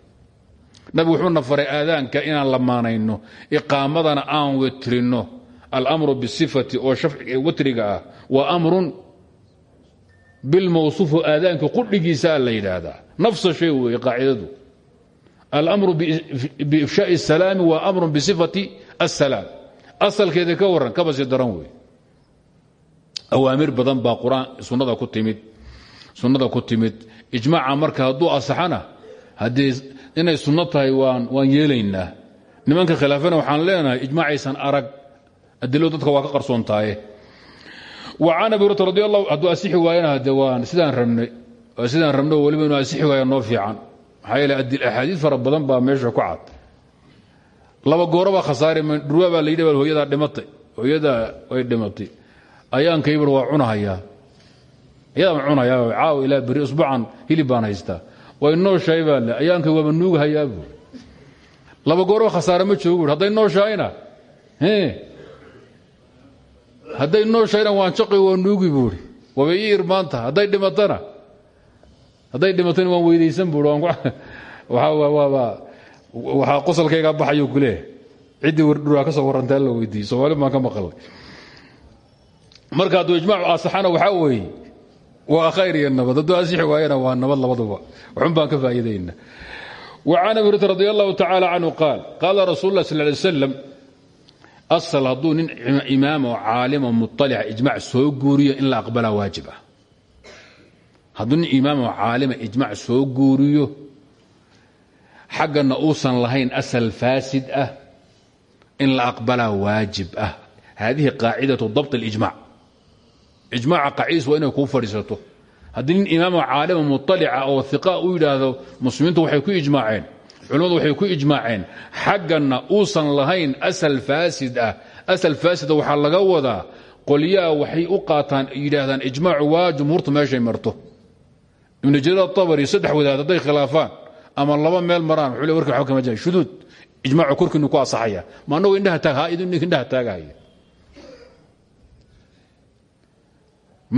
Nabigu wuxuuna faray aadaanka inaan lamaanayno iqaamadana aan wetrino alamru bisifati oo wetriga ah waa amrun bilmawsuufo aadaanka qudhigiisaa la yidhaahdaa nafsa shay weeye qaacidadu almru biifshaaءi الsalaami waa amru bisifati الsalaam asalkeeda ka waran kaba sii daran wey awaamir badan baa quraan sunada ku timid sunnada ku timid ijmaaca marka hadduu asaxana haddii inay sunno tahay waan waan yeelaynaa nimanka khilaafana waxaan leenahay ijmaacaysan arag adilo dadka waa ka qarsoontaaye wa can abi hurata radi allahu hadduu asixi waayana hade waan sidaan rabnay waa sidaan rabno weliba inuu asixi waaya noo fiican. Maxaa yeele axaadiis fara badan baa meesha ku cad. Laba goorobaa khasaare dhurwaa baa la yidhi bal hooyadaa dhimatay. Hooyadaa way dhimatay. Ayaankaybar waa cunahayaa. Iyadaan cunayaa caaw ilaa beri usbuucan hilib baan haystaa. Way nooshahay baa le ayaankay waaba nuugahayaa buuri laba gooraba khasaare ma joogo buuri hadday nooshahayna hadday nooshahayna waan jaqi waa nuugi buuri waaba ii irmaanta dhimatana hadday dhimatana waan weydaysan buuri waxaa qosalkayga baxayo kuleeh ciddii wardhuraa ka soo warrantaa la weydiiyey. Soomaali baan ka maqalay. Marka hadduu ijmaacu asaxana waxaa weeye waa khayr iyo nabad. Hadduu asixi waayana waa nabad labaduba. Waxun baan ka faa'iidayna wa can abi hurata radi allahu tacaala qaal qaala rasul lah sal lay slam nin imaam oo caalimo muطalica ijmac soo guuriyo in la aqbalaa waajib ah hadduu nin imaam oo caalima ijmac soo guuriyo xaggana uusan lahayn asal faasid ah in la aqbalaa waajib ah. Hadihi qaacidatu dabt اlijmac ijmaca qaacidis waa inay kuu fadhiisato. Haddii nin imaamo caalima muطalica oo iqa u yidhaahdo muslimiintu waxay ku ijmaaceen culimmadu waxay ku ijmaaceen xaggana uusan lahayn asal faasid ah. Asal faasida waxaa laga wadaa qolyaha waxay u qaataan yidhaahdaan ijmaacu waa jumhuurtu meeshay marto ibnu jariir atabari saddex wadaad hadday khilaafaan ama laba meel maraan wuxuu le warka waxba kama jira shuduud ijmaacu korkiinu ku asaxaya ma annagu indhaha taag ha idin indhaha taagahaya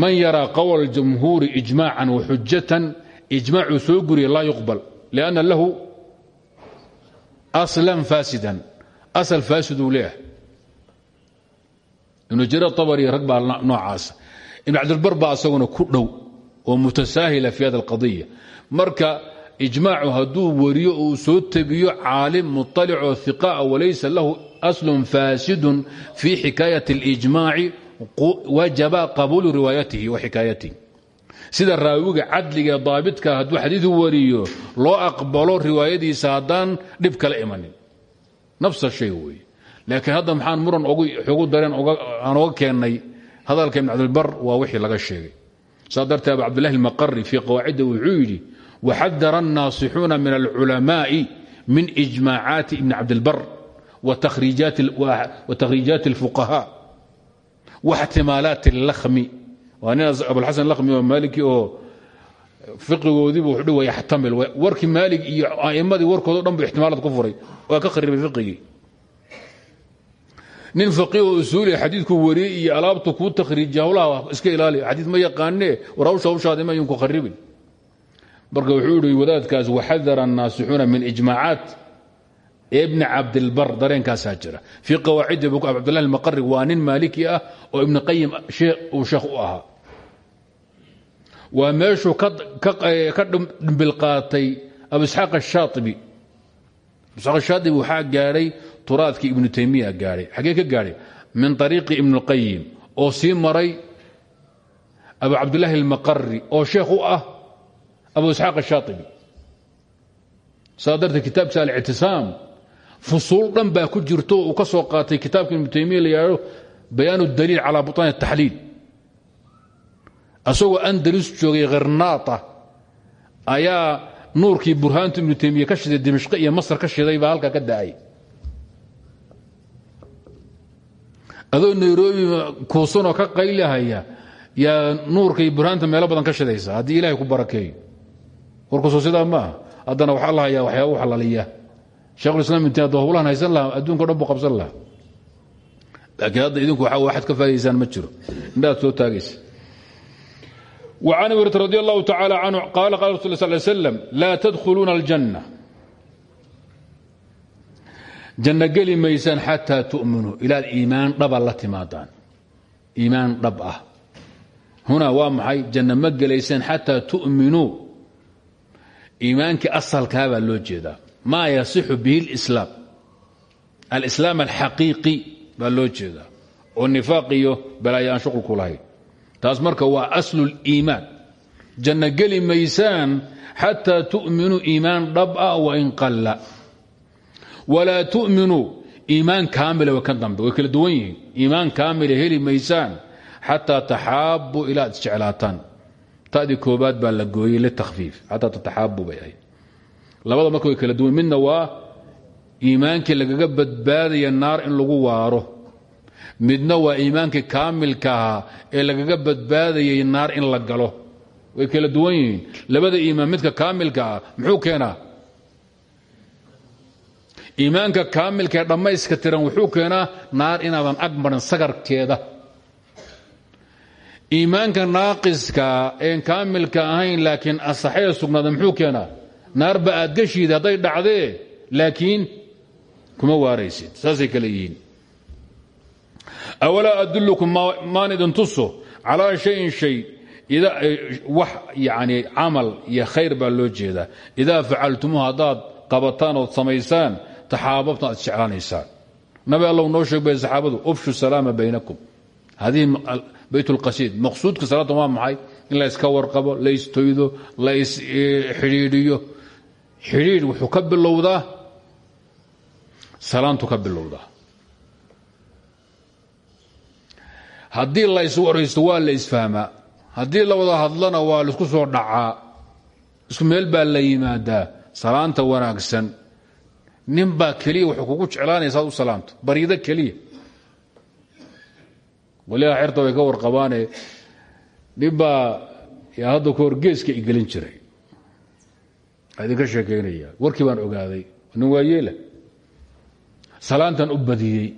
man yaraa qowl jamhuuri ijmaacan waxujatan ijmaacuu soo guriya laa yuqbal lianna lahu aslan faasidan. Asal faasiduu leeyahay. Ibnu jariir abari rag baa noocaasa ibn cabdilbar baa asaguna ku dhow oo mutasaahila fi hada alqadiya. Marka ijmaacu hadduu wariyo uu soo tebiyo caalim muطalicoo hiqaa walaysa lahu aslun faasidun fi xikaayat اlijmaaci wajaba qabuulu riwaayatihi wa sida raawiga cadliga daabidka hadduu xadiidu wariyo loo aqbalo riwaayadiisa haddaan dhib kala imanin. Nafsa shay weeye. Laakiin hadda maxaan muran xogu dareen aan oga keennay hadalka ibn cabdilbar waa wixii laga sheegay saa dartee abu cabdillahi almaqari fii qawaacidda wuxuu yidhi waxadara annaasixuuna min alculamaai min ijmaacaati ibni cabdilbar wa takhriijaati alfuqahaa. Wa xtimaalaati allakhmi waa nin abulxasan lakhmi oo maaliki oo fiqigoodiibu wuxuu dhi wa yaxtamil. Warkii maalig iyo a'immadii warkoodo dhan bu ixtimaalaad ku furay waa ka kharibay fiqigii nin faqiih oo usuuliya xadiidku wariyey iyo alaabtu kuu takhriijiya hawlaha iska ilaali xadiid ma yaqaanee war hawsha hawshaadi ma yun ku kharibin marka wuxuu ihi wadaadkaas waxadara الnaasixuuna min ijmaacaat. Ibn cabdilbar dareenkaasaa jira. Fii qawaaciddi cabdulahi almaqari waa nin maaliki ah oo ibn qayim uu sheekh u ahaa. Waa meeshuu ka dhimbilqaatay abu isxaaq ashaaibi isxaaq ashaaibi waxaa gaadhay turaadkii ibnu taymiya gaadhay xaggee ka gaadhay min ariiqi ibnuqayim oo sii maray abu cabdilaahi almaqari oo sheekh ah abu isxaaq ashaaibi saa darteed kitaabkiisa alictisaam fusuul dhan baa ku jirto uu ka soo qaatay kitaabka ibnu taymiya la yidhaahdo bayaan daliil calaa buطaan ataxliil asagoo andalus joogay kharnaata ayaa nuurkii burhaantu ibnu taymiya ka shiday dimashqe iyo masar ka shiday baa halkaa ka da'ay. adoo nairobi kuusanoo ka qaylahaya yaa nuurkii burhaanta meelo badan ka shidaysa haddii ilahay ku barakeeyo warkuusoo sidaa maaha haddana waxaa la hayaa waxyaaba u xalaliya shekhulislam inti adda howlahan haysan lahaa adduunka o dhan buu qabsan lahaa laakiin hadda idinku waxaad ka faaidaysaan ma jiro indhaad soo taagaysa وعن أبي هريرة رضي الله تعالى عنه قال قال رسول الله صلى الله عليه وسلم لا تدخلون الجنة janno geli maysaan xataa tu'minuu ilaad iimaan dhaba la timaadaan. Iimaan dhab ah. Hunaa waa maxay? Janno ma gelaysaan xataa tu'minuu iimaankii asalkaa baa loo jeedaa. Maa yasixu bihi اlislaam alislaam alxaqiiqi baa loo jeedaa. Oo nifaaq iyo balaayo aan shuqul ku lahayn taas marka waa aslu اliimaan janno geli maysaan xataa tu'minuu iimaan dhab ah wain qalla walaa tu'minuu iimaan kaamila way ka dambe way kala duwan yihiin iimaan kaamila heli maysaan xataa taxaabbuu ilaa ad isjeclaataan tadii koobaad baa la gooyey litakfiif xataa tataxaabbuu bay ahayd labada marka way kala duwan midna waa iimaankii lagaga badbaadaya naar in lagu waaro midna waa iimaankii kaamilka ahaa ee lagaga badbaadayay naar in la galo way kala duwan labada iimaan midka kaamilka muxuu keenaa iimaanka kaamilka ee dhammayska tiran wuxuu keenaa naar inaadan ag marin sagarkeeda. Iimaanka naaqiska een kaamilka ahayn laakiin asaxee sugnaada muxuu keenaa? Naarba aad geshiida hadday dhacdee laakiin kuma waaraysid. Saasay kale yihiin. Awalaa adullukum maan idin tuso? Calaa shayin shay wax yani camal iyo khayr baa loo jeedaa. Idaa facaltumuhu haddaad qabataan ood samaysaan taxaababtan aad isjeclaanaysaan nabi allow noo sheeg bay saxaabadu ufshu salaama baynakum. Hadihi bayt اlqasiid maqsuudka salaadda waa maxay? In la yska warqabo la istoydo la isxidhiidhiyo xidhiidh wuxuu ka bilowdaa salaantu ka bilowdaa. Haddii la iswaraysto waa la isfahmaa haddii la wada hadlana waa la isku soo dhacaa. Isku meel baa la yimaadaa. Salaanta wanaagsan nin baa keliya wuxuu kugu jeclaanaya saad u salaamto. Bariido keliya. Qolyaha xerta way ka warqabaane. Dhibbaa yaa hadda ka geeska igelin jiray. Idinka sheekaynaya warkii baan ogaaday. Nin waa salaantan u badiyey.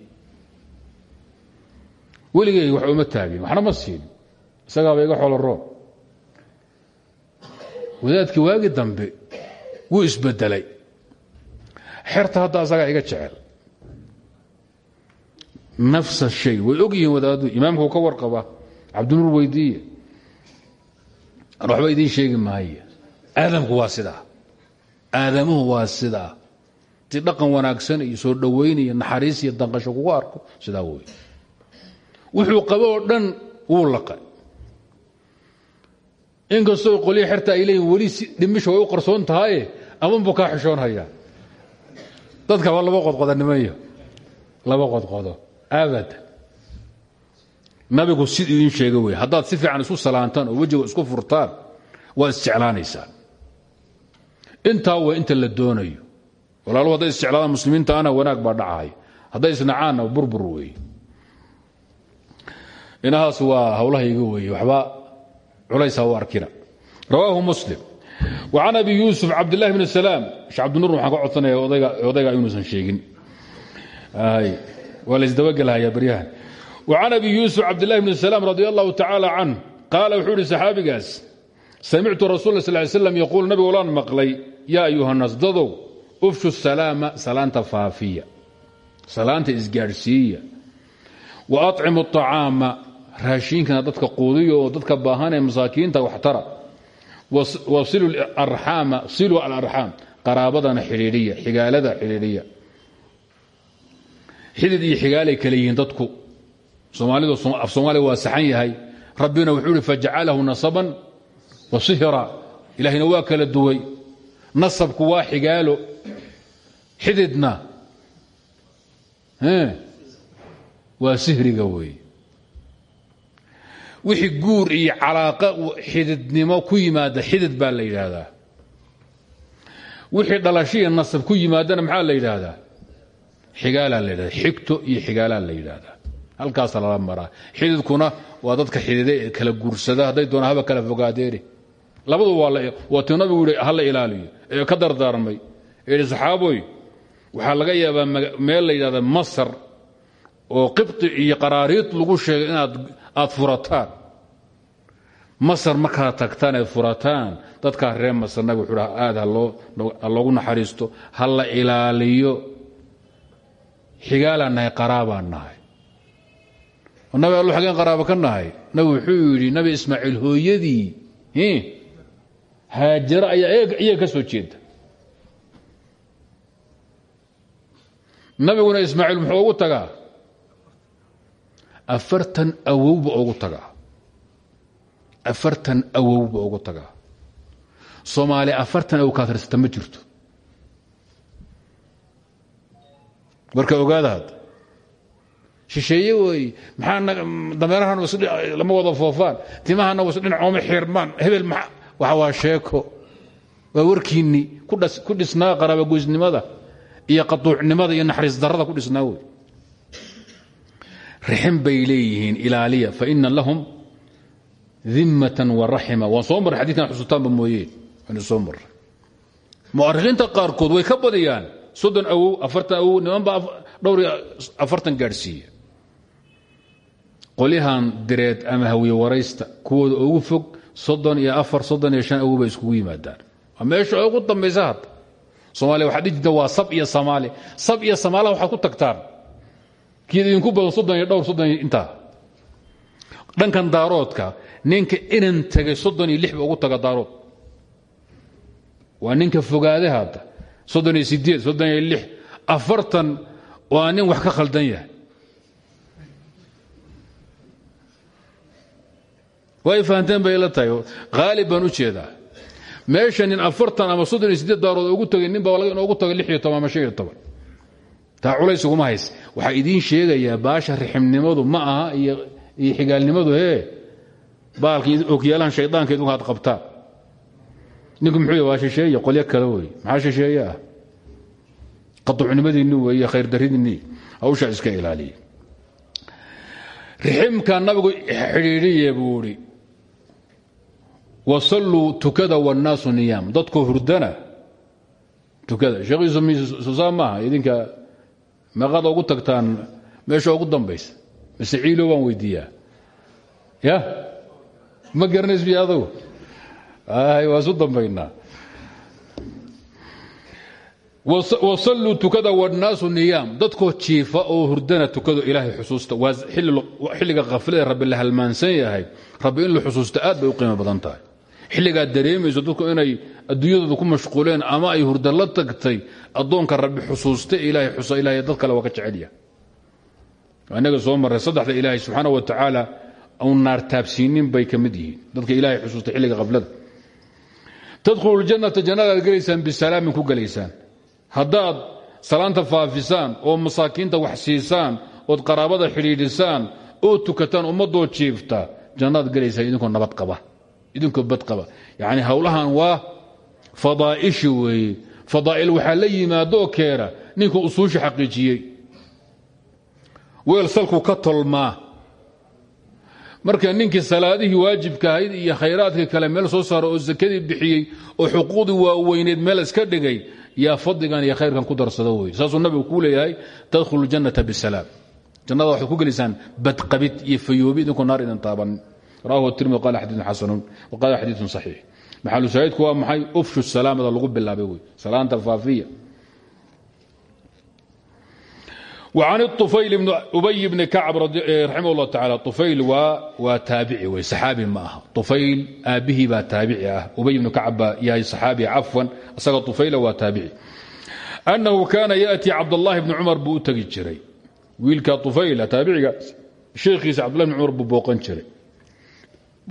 Weligay wax uma taagin. Waxna ma siin. Isagaaba iga xoloroon wadaadkii waagi dambe wuu isbedelay xerta hadda asagaa iga jecel. Nafsa shay. Way og yihiin wadaadu imaamka uu ka warqaba cabdinuur weydiiye an waxba sheegi maaye. Aadamku waa sidaa. Aadamuhu waa si wanaagsan iyo soo dhowayn iyo naxariis iyo danqasho kugu arko sidaa wey wuxuu qabo dhan wuu laqay. Inkastoo qolyo xerta ay leeyihiin weli dhimisha way u qarsoon tahaye amanbuu kaa xishoonhayaa dadka waa laba qodqodanimayo laba qodqodo. Abad nabigu si idiin sheega wey haddaad si fiican isu salaantaan oo wejiga isku furtaan waa isjeclaanaysaan intaa waa inta la doonayo. Walaalu hadday isjeclaadaan muslimiinta ana wanaag baa dhacahay hadday isnacaanna burbur weeye inahaas waa hawlahayga weeye. Waxba culaysa u arkina. Rawaahu muslim an abi yuusuf cabdlahi bn salaam. Abdinur waaan ka codsanaya odayga inuusan sheegin. Waa lasdabagelhaya baryahan. An abi yuusuf cabdlahi bn salaam radi allahu tacaala can qaala wuxuu ihi saxaabigaas samictu rasul sal slam yaquul nabigu laan maqlay yaa ayuhanas dadow ufshu salaama salaanta faafiya salaanta isgaadhsiiya wa acimu acaama raashiinkana dadka quudiya oo dadka baahanee masaakiinta waxtara siluu alarxaam qaraabadana xidhiidhiya xigaalada xidhiidhiya. Xidid iyo xigaalay kale yihiin dadku. Af soomaaliya waa saxan yahay. Rabbina wuxuu ihi fajacalahu nasaban wa sihra. Ilaahayna waa kala duway. Nasabku waa xigaalo. Xididna waa sihriga weeye wixii guur iyo calaaqa xididnimo ku yimaada xidid baa la yidhaahdaa. Wixii dhalashiya nasab ku yimaadana maxaa la yidhaahdaa? Xigaalaa la yidhahda xigto iyo xigaalaa la yidhaahdaa. Halkaasa lala maraa. Xididkuna waa dadka xidida kala guursada hadday doonaan haba kala fogaadeene labadu waa tiu nabigu yihi hala ilaaliyo. Ee ka dardaarmay. Ee yihi saxaaboy waxaa laga yaabaa meel la yidhahda masar oo qibti iyo qaraariid lagu sheegay inaad aad furataan masar markaad tagtaan eed furataan dadkaa reer masar nabig wuxuu aad ha loogu naxariisto ha la ilaaliyo. Xigaalaan nahay qaraabaan nahay. Nabi allo xageen qaraabo ka nahay. Nabi wuxuu yidhi nabi ismaaciil hooyadii haajaro ayaa iyaga ka soo jeeda. Nabiguna ismaaciil muxuu ugu tagaa? Afartan awowba ugu tagaa afartan awowba ugu tagaa soomaali afartan awow kaatirsata ma jirto. Marka ogaada hadda shisheeye weeye maxaa dameerahan lama wada foofaan. Timahana was dhinacooma xirmaan hebel waxa waa sheeko. Waa warkiinnii ku dhisnaa qaraabagoysnimada iyo qaduucnimada iyo naxariis darrada ku dhisnaa wey rixin bay leeyihiin ilaaliya lahum dimmatan wa raxima waan soo marray xadidkan xusutaanba mooyeen waanu soo marray. Mu'arikhiinta qaarkood way ka badiyaan. Soddon awow afartan awow niman baa dhowr iyo afartan gaadhsiiya qolyahan direed ama hawiye waraysta kuwooda ugu fog soddon iyo afar soddon iyo shan awow bay iskugu yimaadaan. Waa meesha ugu dambaysa hadda soomaaliya waxaa dhihi jirta waa sab iyo samaali. Sab iyo samaalaha waxaad ku tagtaan. Kiid idinku badan soddon iyo dhowr soddon iyo intaa. Dhankan daaroodka ninka inan tegay soddon iyo lix ba ugu taga daarood waa ninka fogaade hadda. Soddon iyo sideed soddon iyo lix afartan waa nin wax ka khaldan yahay. Way fahanteen bay la tahay. Haalib u jeedaa. Meesha nin afartan ama soddon iyo sideed daarood ugu tagay nin baa inoogu taga lix iyo toban ama shan iyo toban. Taa culays uguma hays waxaa idiin sheegayaa baasha riximnimadu ma aha iyo xigaalnimadu hee baalka okyaalahan shaydaanka idinku had qabtaan ninku muxuu waa shisheeye qolyo kale wey. Maxaa shisheeye ah? Qaduucnimadiinni weeye khayr darridiinni hawshaa iska ilaaliya riximka nabigu xidhiidhiye buu idhi wasalluu tukada wannaasu niyaam. Dadkoo hurdana tukada. Sheekhiisusaa maaha idinka meeqaada ugu tagtaan meesha ugu dambaysa mise ciilo baan weydiiyaa. Ya ma garanays bi adugu waa isu dambaynaa wasalluu tukada wannaasu niyaam. Dadkoo jiifa oo hurdana tukado ilaahay xusuusta. Waa xilliga khaflada rabbi la halmaansan yahay. Rabbi in la xusuusta aad bay u qiimo badan tahay. Xilligaad dareemayso dadku inay adduunyadooda ku mashquuleen ama ay hurda la tagtay addoonka rabbi xusuusta ilaahay xusa ilahay dad kale waa ka jecelya inaga soo marray saddexda ilaahay subxaana wa tacaala u naar taabsiinin bay ka mid yihiin dadka ilaahay xusuusta xilliga khaflada tadkhulu ljannata jannadaad gelaysaan bisalaamin ku gelaysaan haddaad salaanta faafisaan oo masaakiinta wax siisaan ood qaraabada xidhiidhisaan oo tukataan ummadoo jiifta jannaad gelaysaa idinkoo nabad qaba idinkoo bad qaba yacni howlahan waa fadaa'ishi weeye fadaa'il waxaa la yimaadoo keena ninkuu usuusha xaqiijiyey weel salku ka tolmaa marka ninkii salaadihii waajibka ahayd iyo khayraadkii kale meel soo saara oo sakadii bixiyey oo xuquuqdii waaweyneed meel iska dhigay yaa fadligan iyo khayrkan ku darsada wey saasuu nabigu kuu leeyahay tadkhulu jannata bisalaam. Jannada waxaad ku gelaysaan badqabid iyo fayoobi idinkoo naar idin taaban. Rawahu tirmidi qala xadiiun xasanun wa qala xadiiun saxiix. Maxalu shaahidku waa maxay? Ufshu salaamada lagu bilaabay wey salaanta faafiya an ufayl ubay bni kacab raximah llah taala ufayl waa taabici wey saxaabi ma aha ufayl aabbihii baa taabici ah ubay bnu kacab baa yahay saxaabi cafwan isaga ufayla waa taabici annahu kaana yaأtii cabdاllahi bni cumar buu u tegi jiray wiilka ufayla taabiciga sheekhiisa cabdulahi bn cumar buu booqan jiray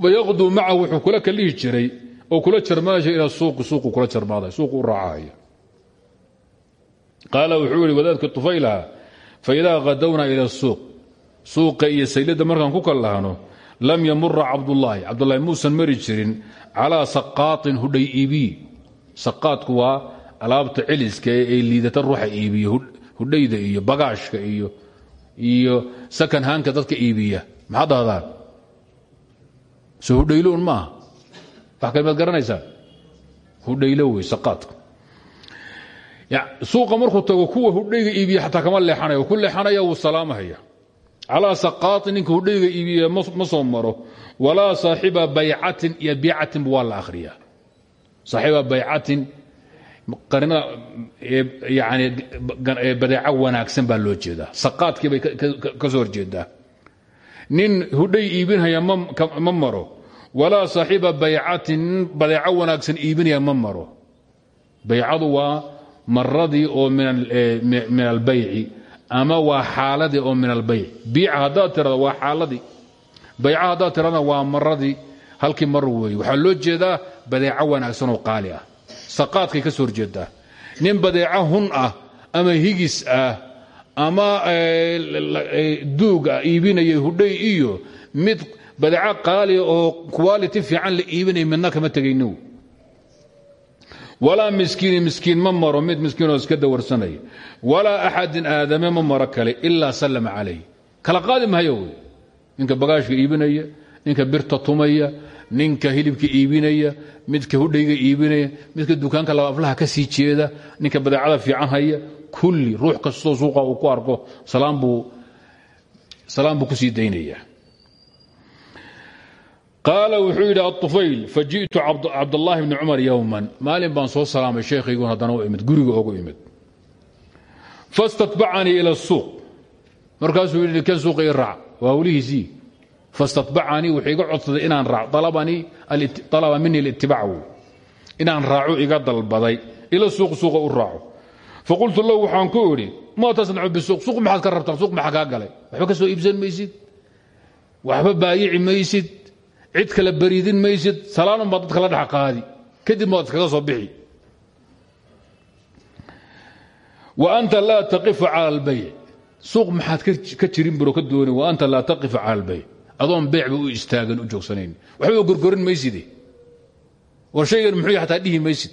wayaqduu macahu wuxuu kula kalihi jiray oo kula jarmaanaysa ila suuqi suuqu kula jarmaaday suuqu u raacaya qaala wuxuu yihi wadaadka ufaylaha faidaa kadowna ila suuq. Suuqa iyo saylada markaan ku kallahno lam yamura cabdulaahi cabdulahi muusan mari jirin calaa saqaaطin hudhay iibiyi saqaadku waa alaabta celiska ee liidata ruuxa iibiya hudhayda iyo bagaashka iyo iyo sakan haanka dadka iibiya. Maxaad dahdaan so hudhayloun maaha. Wax kalmaad garanaysaa? Hudhaylo wey saqaadku suuqa markuu tago kuwa hudhayga iibiya xataa kama leexanaya ku leexanaya wuu salaamahaya. Calaa saqaaطin ninka hudhayga iibiya ma soo maro. Walaa saaxiba baycatin iyo biicatinba waa la akhriyaa. Saaxiba baycatin qarina yani badeeco wanaagsan baa loo jeedaa. Saqaadkii bay ka soo horjeedaa. Nin hudhay iibinhaya ma maro. Walaa saaxiba baycatin nin badeeco wanaagsan iibinaya ma maro. Baycadu waa maradii oo min albayci ama waa xaaladii oo min albayc biica haddaad tirada waa xaaladii. Bayca haddaad tiradana waa maradii halkii mar weeye waxaa loo jeedaa badeeco wanaagsan oo qaali ah. Saqaadkay ka soo horjeedaa nin badeeco hun ah ama higis ah ama duug ah iibinaya hudhay iyo mid badeeco qaali oo quality fiican la iibinaya midna kama tegayno walaa miskiini miskiin ma maro mid miskiinoo iska dawarsanaya walaa axadin aadame ma maro kale ilaa sallama calayh kala qaadi mahayo wey. Ninka bagaashka iibinaya ninka birta tumaya ninka hilibka iibinaya midka hudhayga iibinaya midka dukaanka labaaflaha ka sii jeeda ninka badeecada fiican haya kulli ruux kastoo suuqa uu ku arko salaam buu ku sii daynaya qaala wuxuu yidhi aطufayl faji'tu cabdallaahi bni cumar yowman maalin baan soo salaamay sheekhayguna haddana u imid guriga ogu imid. Fastatbacanii ila suuq. Markaasuu yidhi kan suuqa i raac. Waa wlihiisii fastatbacanii wuxuu iga codsaday inaan raac. Alaba mini اlitibaac wey inaan raaco iga dalbaday. Ila suuq suuqa u raaco faqultu low waxaan ku idhi maa tasnacu bisuuq? Suuq maxaad ka rabtaa? Suuq maxaa kaa galay? Waxba ka soo iibsan maysid? Waxba baayici maysid? Cid kale bariidin maysid salaanun baa dadka la dhex kadib maad iskaga soo bixi. Wa anta laa taqifu cala albayc suuq maxaad ka jirin buro ka dooni wa anta laa taqifu cala albayc adoon beecba u istaagan u joogsanayn. Waxba gorgorin mayside war shaygan muxuu xataa dhihi maysid.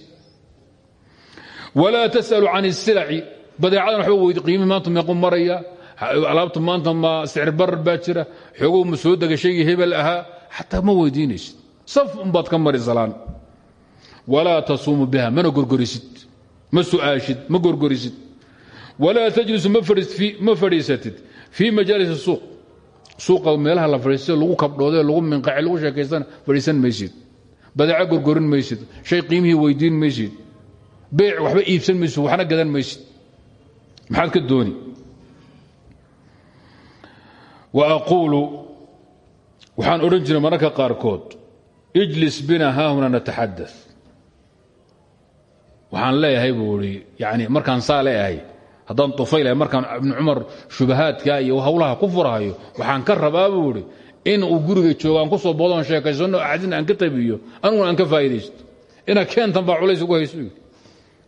Walaa tas'alu can isilaci badeecadan waxba weydi qiimi maanta meequ maraya. Alaabtu maanta ma sicirbarar baa jira. Xoogow ma soo dega shaygii ahaa xataa ma weydiinaysid. Saf umbaad ka mari salaan walaa tasuumu biha mana gorgorisid. Ma su'aashid ma gorgorisid. Walaa tajlisu ma fadhiisatid. Fii majaalis suuq suuqa meelaha la fadhiisto lagu kabdhoode lagu minqace lagu sheekaystana fadhiisan maysid badeeco gorgorin maysid shay qiimihii weydiin maysid beec waxba iibsan maysid waxna gadan maysid maxaad ka dooni? Wa aquulu waxaan odhan jiray mararka qaarkood ijlis bina haahuna nataxada waxaan leeyahay buu i yani markaan saa leeyahay haddaan tufaylahay markaan ibnu cumar shubahaadka iyo hawlaha ku furhayo waxaan ka rabaa buu idhi in uu guriga joogo aan ku soo bodoon sheekaysanno axadina aan ka tabiyo aniguna aan ka faa'idaysto ina keentan baa culays ugu hayso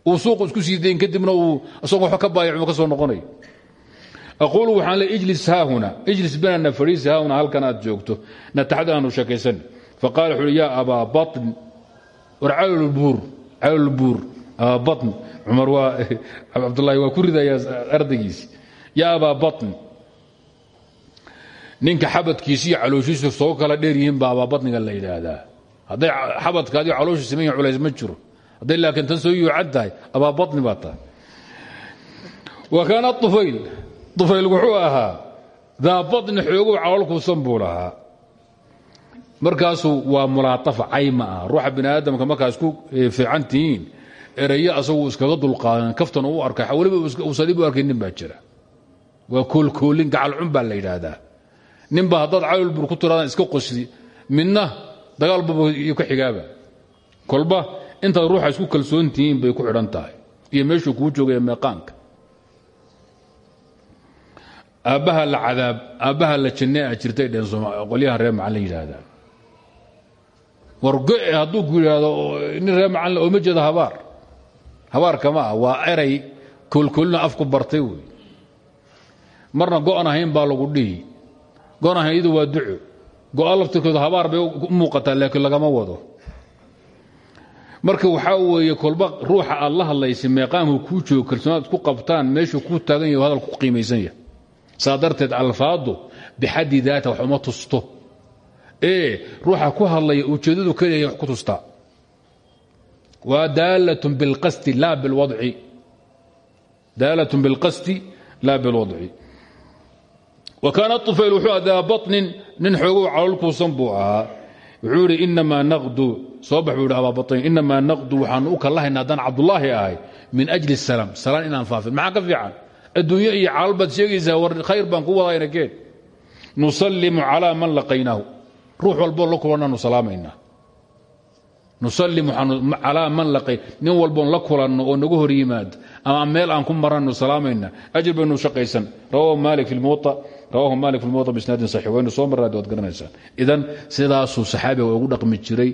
uu suuqu isku sii dayn kadibna uu isagoo waxba ka baayac ka soo noqonayo aquulu waxaan le ijlis haahuna ijlis banana fariisi haahuna halkan aad joogto nataxada aanu sheekaysan faqaala wuxu ui yaa abaa batn war calalbuur batn cumar waa cabdullaahi waa ku ridayaa ardaygiisi yaa abaa batn ninka xabadkiisi iyo soo kala dheer yihiin baa abaa batniga la yidhaahdaa hadday xabadkaadiyo calooshi siman culays ma jiro hadday laakiin tan soo yuucad tahay abaa batni baa tahay wa kaana ufayl ufayl wuxuu ahaa daa baطni xoogow caloolkuusan buu lahaa. Markaasu waa mulaaafa cay ma ah. Ruuxa bini aadamka markaa isku fiican tihiin erayo asagu iskaga dulqaadan kaftan u arkay weliba uusan u arkaynin baa jira. Waa koolkoolin gacalcun baa la yidhaahdaa. Ninba haddaad calolbur ku tiraadaan iska qosli midna iyo ka xigaaba. Kolba intaad ruuxa isku kalsoon tihiin bay ku xidhan tahay. Iyo meeshuu kuu joogaya meeqaanka aabbaha la cadaab aabbaha la janne a jirtay dheen qolyaha reer macaan la yidhaahdaa. Wargo hadduu ku yidhaahdo reer macalin ooma jeedo habaar. Habaar kama waa eray koolkoolina afku bartay wey. Marna go'an ahayn baa lagu dhihi. Go'an ahayn waa duco. Go'a laftirkooda habaar bay u muuqataa laakiin lagama wado. Marka waxaa weeye kolba ruuxa aad la hadlaysa meeqaanku kuu joogo kalsoonaad isku qabtaan meeshuu kuu taagan yaho hadal ku qiimaysan yahay saa darteed alfaadu bixaddi daata wax uma tusto ee ruuxa ku hadlaya ujeeddadu keliya wax ku tustaa waa daalatun bilqasdi laa bilwadci daalatun bilqasdi laa bilwadci wa kaana طufayl wuxuu aha daa baطnin nin xoogow caloolkuusan buu ahaa wuxuu yidhi inamaa naqdu soo bax buu yidhi abaa baطnin inamaa naqdu waxaanu u kallahayna haddaan cabdullaahi ahay min ajli salaam salaan inaan faafin maxaa ka fiican Adduunyo iyo calal baad sheegaysaa war khayr baan ku wadayna keen nusallimu calaa man laqaynaahu ruux walboo la kulannaanu salaamaynaa. Nusallimu calaa man laqayn nin walboon la kulanno oo nagu hor yimaado ama meel aan ku marannu salaamaynaa. Ajir baynu shaqaysan. Rawaahu maalik fi lmuwaطa rawahu maalik fi lmuwaطa bisnaadin saxiix. Waynu soo marraad waad garanaysaan. Idan sidaasuu saxaabiga ugu dhaqmi jiray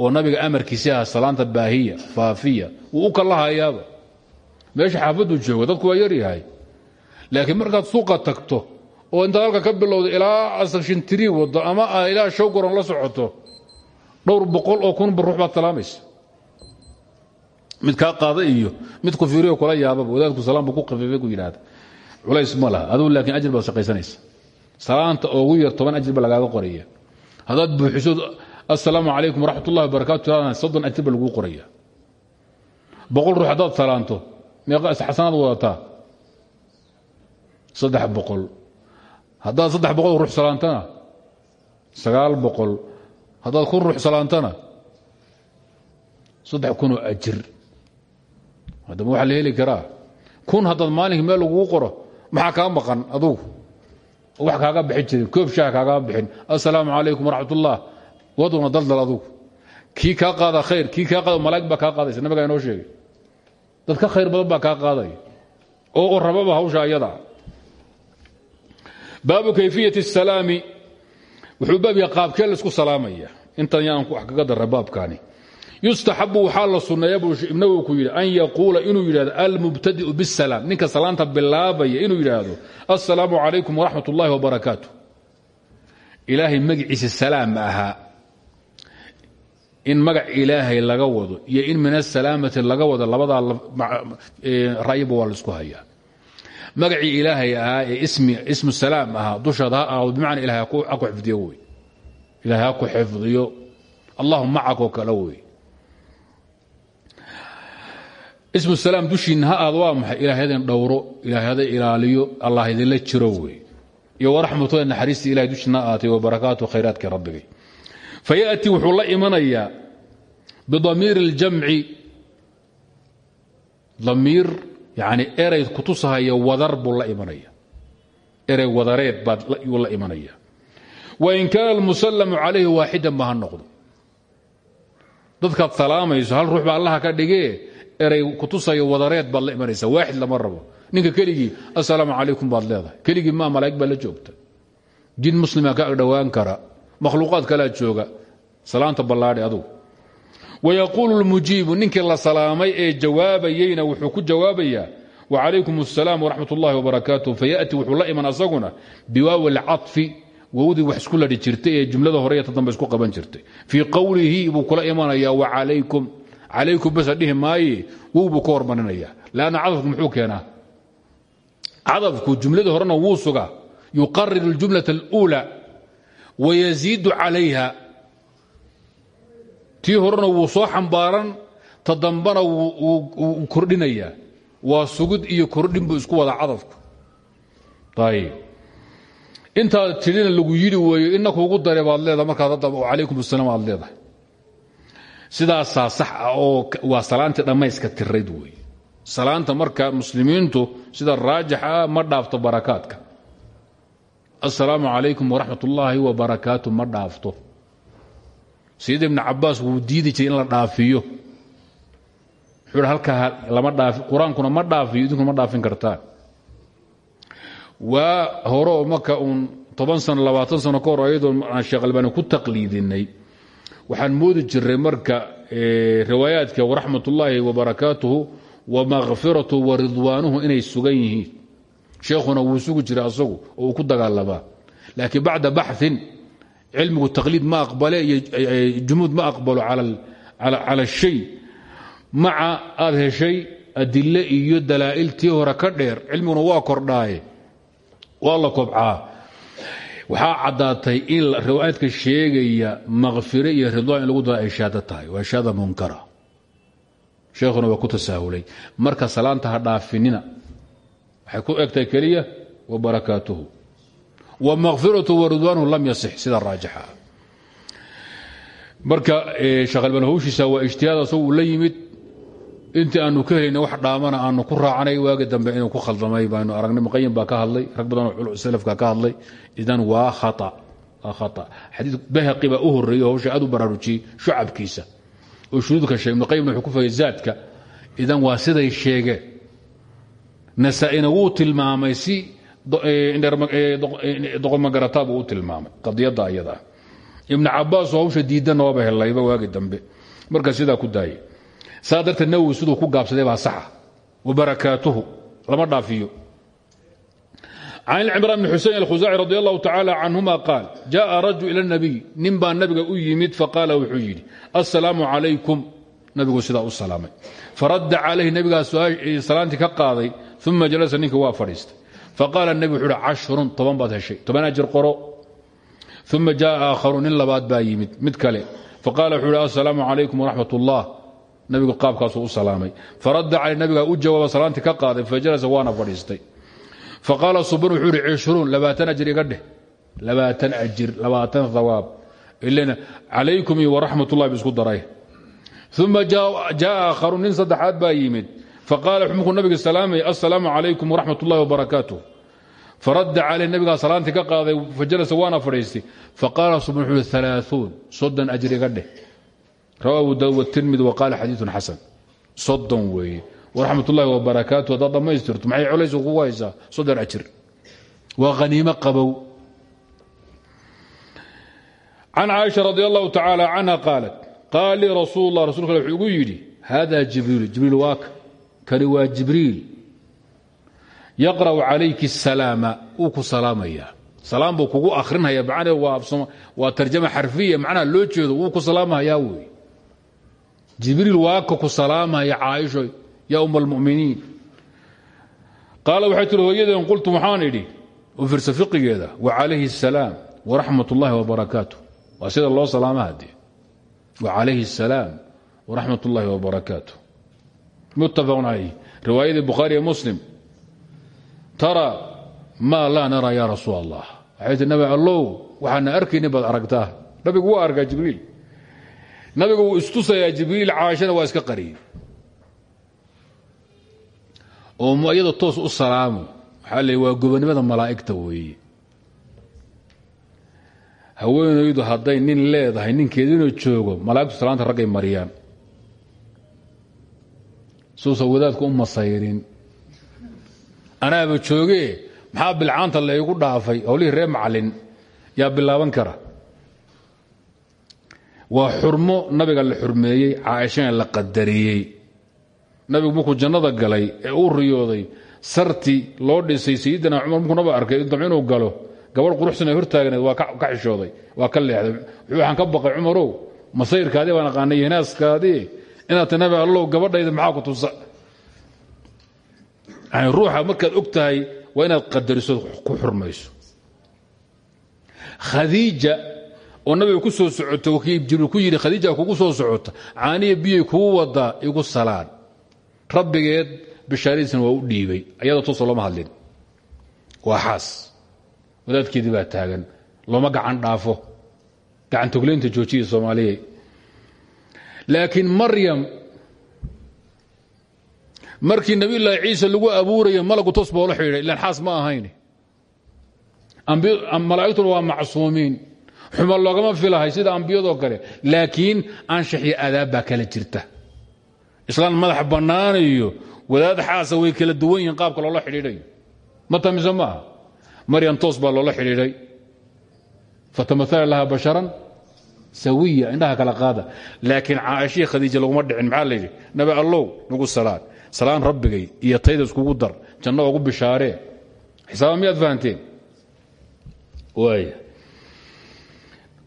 oo nabiga amarkiisi aha salaanta baahiya faafiya wuu u kallahayaaba meesha xaafaddu jooga dadku waa yar yahay. Laakiin markaad suuqa tagto oo intaad halka ka bilowda ilaa asashintiri wado ama ilaa showgaron la socoto dhowr boqol oo kunba ruux baad salaamaysa mid kaa qaada iyo mid ku fiiriyo kula yaababa wadaadku salaamba ku khafiifay ku yidhaahda. Culays ma laha laakiin ajir baad shaqaysanaysa. Salaanta ugu yar toban ajir ba lagaaga qoraya haddaad buuxiso assalaamu calaykum waraxmat ullahi tiraadana soddon ajir ba laguu qoraya boqol ruux haddaad salaanto xasanaad wadataa? Saddex boqol. Haddaad saddex boqol ruux salaantana? Sagaal boqol. Haddaad kun ruux salaantana? Saddex kunoo ajir. Haddaba waxaa la heli karaa. Kun haddaad maalinkii meel lagugu qoro maxaa kaa maqan adugu? Wax kaaga bixin jirin koob shaah kaagama bixin. Assalaamu calaykum waraxmat ullah waduna daldal adugu. Kii kaa qaada khayr kii kaa qaada malaa'ig baa kaa qaadaysa nabigaa inoo sheegay dad ka khayr badan baa kaa qaadaya oo rababa hawsha ayadaa baabu kayfiyat salaami. Wuxuu baab yahay qaabkee la isku salaamaya. Intan yaan wax kaga dara baabkaani. Yustaxabu waxaa la sunneeya buu ku yidhi an yaquula inuu yidhahdo almubtadiu bisalaam ninka salaanta bilaabaya inuu yidhaahdo assalaamu calaykum waraxmat ullahi wabarakaatu ilaahay magiciisa salaam ahaa in magac ilaahay laga wado iyo in min asalaamati laga wado labadaa ra'yiba waa la isku hayaa magacii ilaahay ahaa ee ismu salaam ahaa dushaada ha aado bimacna ilahay ha ku xifdiyo wey. Ilahay ha ku xifdiyo. Allahu macakoo kale ismu salaam dushiinna ha aado waa maxay? Ilahay dhowro ilahay ilaaliyo allah idinla jiro wey. Iyo waraxmatullahi naxariista ilahay dushiinna ha aatay wabarakaatu khayraadka rabbigay fayaأti wuxuu la imanayaa bidamiir اljamci damiir yani erey kutusahaya wadar buu la imanaya erey wadareed baayuu la imanaya wain kaana almusallamu calayhi waaxidan ba ha noqdo dadkaad salaamayso hal ruux ba allaha ka dhigee erey kutusaya wadareed baad la imanaysa waaxid lama rabo ninka keligii assalaamu calaykum baad leedahay keligii maa malaa'ig baa la joogta jin muslima ka agdhowaan kara makhluuqaad kalaa jooga salaanta ballaadhi adugu wayaquulu lmujiibu ninkii la salaamay ee jawaabayeyna wuxuu ku jawaabayaa wacalaykum asalaam waraxmat ullahi wbarakaatu fayati wuxuu la iman asaguna biwaawi alcaطfi wowdii wax isku ladhi jirtay ee jumlada hore iyo ta dambe isku qaban jirtay fii qowlihi buu kula imanaya wacalaykum calaykum basa dhihi maaye wow buu ka hormarinaya lanna cadafku muxuu keenaa cadafku jumladii horena wuu sugaa yuqarir اljumlaة اlأuulى wayaziidu calayha tii horena wuu soo xambaaran ta dambana wuu waa sugid iyo kordhin buu isku wada cadafku ayb intaad tidhina lagu yidhi weeyo ina kuugu dare baad leedahay markaad hadda calaykum asalaam aad leedahay. Sidaasaa sax ah oo waa salaantii dhammayska tirayd weeye salaanta marka muslimiintu sida raajix ah ma dhaafto barakaadka. Assalaamu calaykum waraxmat ullaahi wabarakaatu ma dhaafto sayid ibn cabaas wuu diidi jiray in la dhaafiyo. Wuxuu halkaa lama dhaafi qur'aankuna ma dhaafiyo idinkuna ma dhaafin kartaan waa hore oo marka uun toban sano labaatan sano ka hor ayadoo aan sheekh albaani ku taqliidinay waxaan moodi jiray marka riwaayaadka waraxmat ullaahi wabarakaatuhu wamakfiratuhu waridwaanuhu inay sugan yihiin. Sheekhuna wuu sugi jiray asagu oo ku dagaalamaa laakiin bacda baxin cilmigu taqliid ma aqbale iyo jumuud ma aqbalo cala shay maca aad heshay adile iyo dalaa'il tii hore ka dheer cilmiguna waa kordhaaye waa la kobcaa waxaa caddaatay in riwaayaadka sheegaya makfire iyo ridwaan in lagu dara ay shaado tahay waa shaada munkara sheekhuna waa ku tasaahulay marka salaanta ha dhaafinina waxay ku egtahay keliya wa barakaatuhu wa makfiratu waridwaanuhu lam yasix sida raajixa marka sheekhalban hawshiisa waa ijtihaad asagu la yimid intii aanu ka helayna wax dhaamana aanu ku raacanay waagi dambe inuu ku khaldamay baanu aragnay muqayim baa ka hadlay rag badanoo salafka ka hadlay idan waa khaa xadii bahaqi baa u horeeyey hawsha aad u baraarujiyey shucabkiisa oo shuduudka sheeg ibnuqayimna wuxuu ku fagay zaadka idan waa siday sheegeen nasaa-ina wuu tilmaamay si doqomagarataa buu u tilmaamay qadiyadda ayadaa ibnu cabaas oo hawsha diidanna waaba helayba waagi dambe. Marka sidaa ku daayay saa darteed nawowi ku gaabsaday baa saxa. Wabarakaatuhu lama dhaafiyo. Can cimraan bn xusein alkhusaaci radi allahu tacaala canhuma qaal jaءa rajul ila اnabiy nin baa nabiga u yimid faqaala wuxuu yidhi assalaamu calaykum. Nabigu sidaa u salaamay. Faradda calayhi nabigaa salaantii ka qaaday uma jalasa ninka waa fadhiistay faqaala nebi wuxuu hi cashrun toban baad heshay toban ajir qoro uma jaa aakharu nin labaad baa yimid mid kale faqaala wuxuu hi assalaamu calaykum waraxmat ullah nabigu qaabkaasuu u salaamay faradda cali nabigaa u jawaaba salaantii ka qaaday fajalasa waana fadhiistay faqaala suban wuxuu hi cishruun labaatan ajir iga dheh labaatan ajir labaatan hawaab ilana calaykum iyo waraxmat ullahi bu isku daray uma jaa aakharu nin saddexaad baa yimid faqaala wuxuu markuu nabiga salaamay assalaamu calaykum waraxmat ullahi wabarakaatuh faradda calay nabigaa salaantii ka qaaday fajalasa waana fadhiistay. Faqaala suban wuxuu ihi alaaثuun soddon ajir iga dheh. Rawa abu daud wtirmidi waqaala xadiiun xasan. Soddon weeye. Waraxmat ullahi wabarakaatu haddaad dhammaystirto maxay colays kugu haysaa? Soddon ajir. Waa haniimo qabow. Can caaisha radi allahu tacaala canha qaalat qaal lii rasuul lah rasulka wuxuu igu yidhi hada jibriil jibriil waaka kani waa jibriil yaqra'u calayki asalaama wuu ku salaamayaa salaam buu kugu akhrinaya macnee waa tarjama xarfiya macnaha loo jeedo wuu ku salaamahayaa wey jibriil waaka ku salaamaya caaisho ya um اlmuminiin qaala waxay tihi hooyadeen qultu waxaan idhi u fiirsa fiqigeeda wacalayhi asalaam waraxmat ullahi wabarakaatu waa sida loo salaama haddee wacalayhi asalaam waraxmat ullahi wabarakaatu muttafaqun calayh riwaayadii bukhaari iyo muslim tara maa laa nara ya rasuul allah waxay tii nabi allow waxaana arkaynin baad aragtaa. Nabigu waa arkaa jibriil. Nabigu wuu istusayaa jibriil caashana waa iska qariyey. Oo mu iyada toos u salaamo waxaa le waa gobonimada malaa'igta weeye. Haweenaydu hadday nin leedahay ninkeedina joogo malaa'igtu salaanta raggay mariyaan. Suusa wadaadku u masayrin anaaba joogee maxaa bilcaanta laygu dhaafay? Howlihii reer macalin. Yaa bilaaban kara. Waa xurmo nabiga la xurmeeyey caaishana la qadariyey nabigu markuu jannada galay ee uu riyooday sarti loo dhisay sayidina cumar markuu naba arkay dam inuu galo gabadh quruxsan ay hortaagneed waa ka xishooday waa ka leexday. Waxaan ka baqay cumarow masayrkaadii baan aqaanay hinaaskaadii inaad ta nabi allow gabadhayda maxaa ku tusa yani ruuxa markaad og tahay waa inaad qadariso ku xurmayso. Khadiija oo nabiga ku soo socota jibriil ku yidhi khadiija kugu soo socota. Caaniya biyay kuu wadaa igu salaan. Rabbigeed bishaaradiisna waa u dhiibay. Ayadoo toosoo looma hadlin. Waa xaas. Wadaadkeedii baa taagan. Looma gacan dhaafo. Gacan togleynta joojiya soomaaliya laakiin maryam markii nabiyulaahi ciise lagu abuuraya malagu toos boola xidhay ilaan xaas ma ahayn malaa'igtuna waa macsuumiin. Xuma loogama filahay sida ambiyadoo kale. Laakiin anshax iyo adaab baa kala jirta. Islaan madax bannaanayo wadaad xaasa way kala duwan yihiin qaabka loola xidhiidhayo ma tamise maryam toos baa loola xidhiidhay. Fatamaala laha basharan sawiya indhaha kala qaada. Laakiin caaishii khadiija laguma dhicin maxaa la yidhi? Nabi allow nagu salaan salaan rabbigay iyo tayda iskugu dar janno ugu bishaaree xisaaba miyaad fahanteen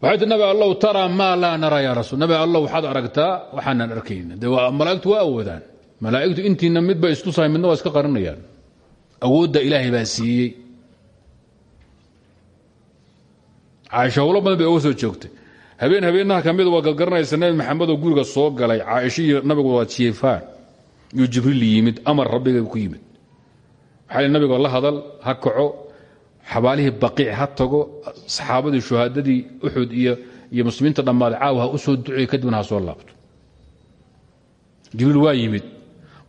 waxay ti nabi allow taraa maa laa nara yaa rasuul. Nabi allow waxaad aragtaa waxaanan arkayna de malaa'igtu waa awoodaan. Malaa'igtu intiina midba istusahay midna waa iska qarinayaan. Awoodda ilaahay baa siiyey. Caaisha howlo bay oga joogtay. Habeen habeenaha ka waa galgaranaysa nabi maxamedoo guriga soo galay. Caaisha iyo nabigu waa jiefaan yuu jibriil yimid amar rabbiga ku yimid. Waxaa nabigo la hadal ha kaco xabaalihii baqiic ha tago saxaabadii shuhaadadii uxud iyo muslimiinta dhammaaday caawa ha u soo duceey kadibna ha soo laabto. Jibriil waa yimid.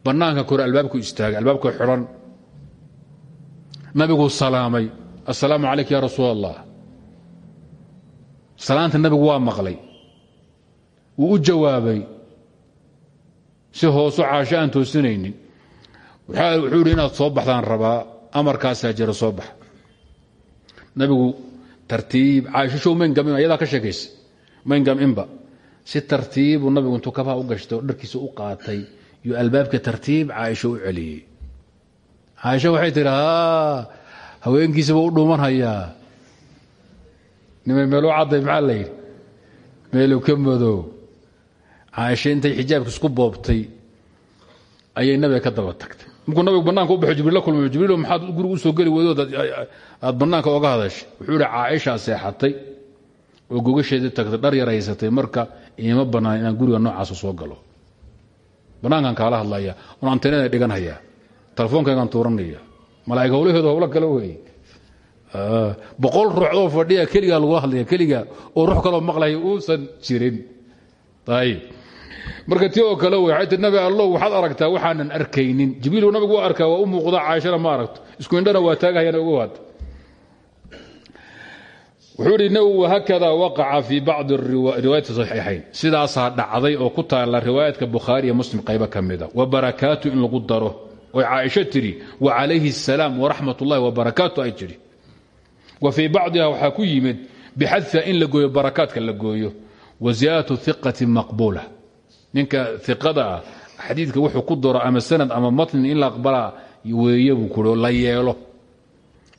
Bannaanka kore albaabku istaagay albaabka xidhan nabiguu salaamay. Assalaamu calayka ya rasuul allah salaanta nabigu waa maqlay. Wuu u jawaabay si hoosu caasho aan toosinaynin. Wuxuu yidhi inaad soo baxdaan rabaa amarkaasaa jira soo bax. Nabigu tartiib caaisho mayngamin ayadaa ka sheekaysa. Mayngaminba si tartiibuu nabigu intuu kabaha u gashtay oo dharkiisa u qaatay iyo albaabka tartiib caaisho u celiyey. Caaisho waxay tidhi haweenkiisaba u dhuumanhayaa nimay meeluu cadday maxaa la yidhi? Ka madow caaisha intay xijaabka isku boobtay ayay nabiga ka daba tagtay. Markuu nabigu bannaanka u baxo jibriil la kulmayo jibriilo maxaad guriga u soo geli weydood aad bannaanka oga hadashay? Wuxuu yidhi caaishaa seexatay oo gogasheedii tagtay dhar yar haysatay marka iima bannaan inaan guriga noocaasa soo galo. Bannaankan kaala hadlaya un antenada dhiganhayaa telefonkaygaan tuuranaya malaa'ig howlaheedu howlo kale weeye boqol ruuxdoo fadhiya keligaa lagula hadlaya keliga oo ruux kaloo maqlaya uusan jirin. Ayib marka ti oo kale waxay tii nabi allow waxaad aragtaa waxaanan arkaynin. Jibriil nabigu waa arkaa waa u muuqda ma aragto. Isku indhana waa taagahayana ugu waad wuxuu idhi nabigu wahakada waqaca fii bacdi riwaayati saxiixayn. Sidaasaa dhacday oo ku taalla riwaayaadka bukhaari iyo muslim qaybo ka wa barakaatu in lagu daro. Oy caaisho tidhi wa calayhi asalaam waraxmat ullahi wabarakaatu ay tidhi wa fii bacdiha waxaa ku yimid in la gooyo barakaadka la wa ziyaadatu iqati maqbuula ninka iqada ah xadiidka wuxuu ku daro ama sanad ama matni in la aqbala weeye buu kuro la yeelo.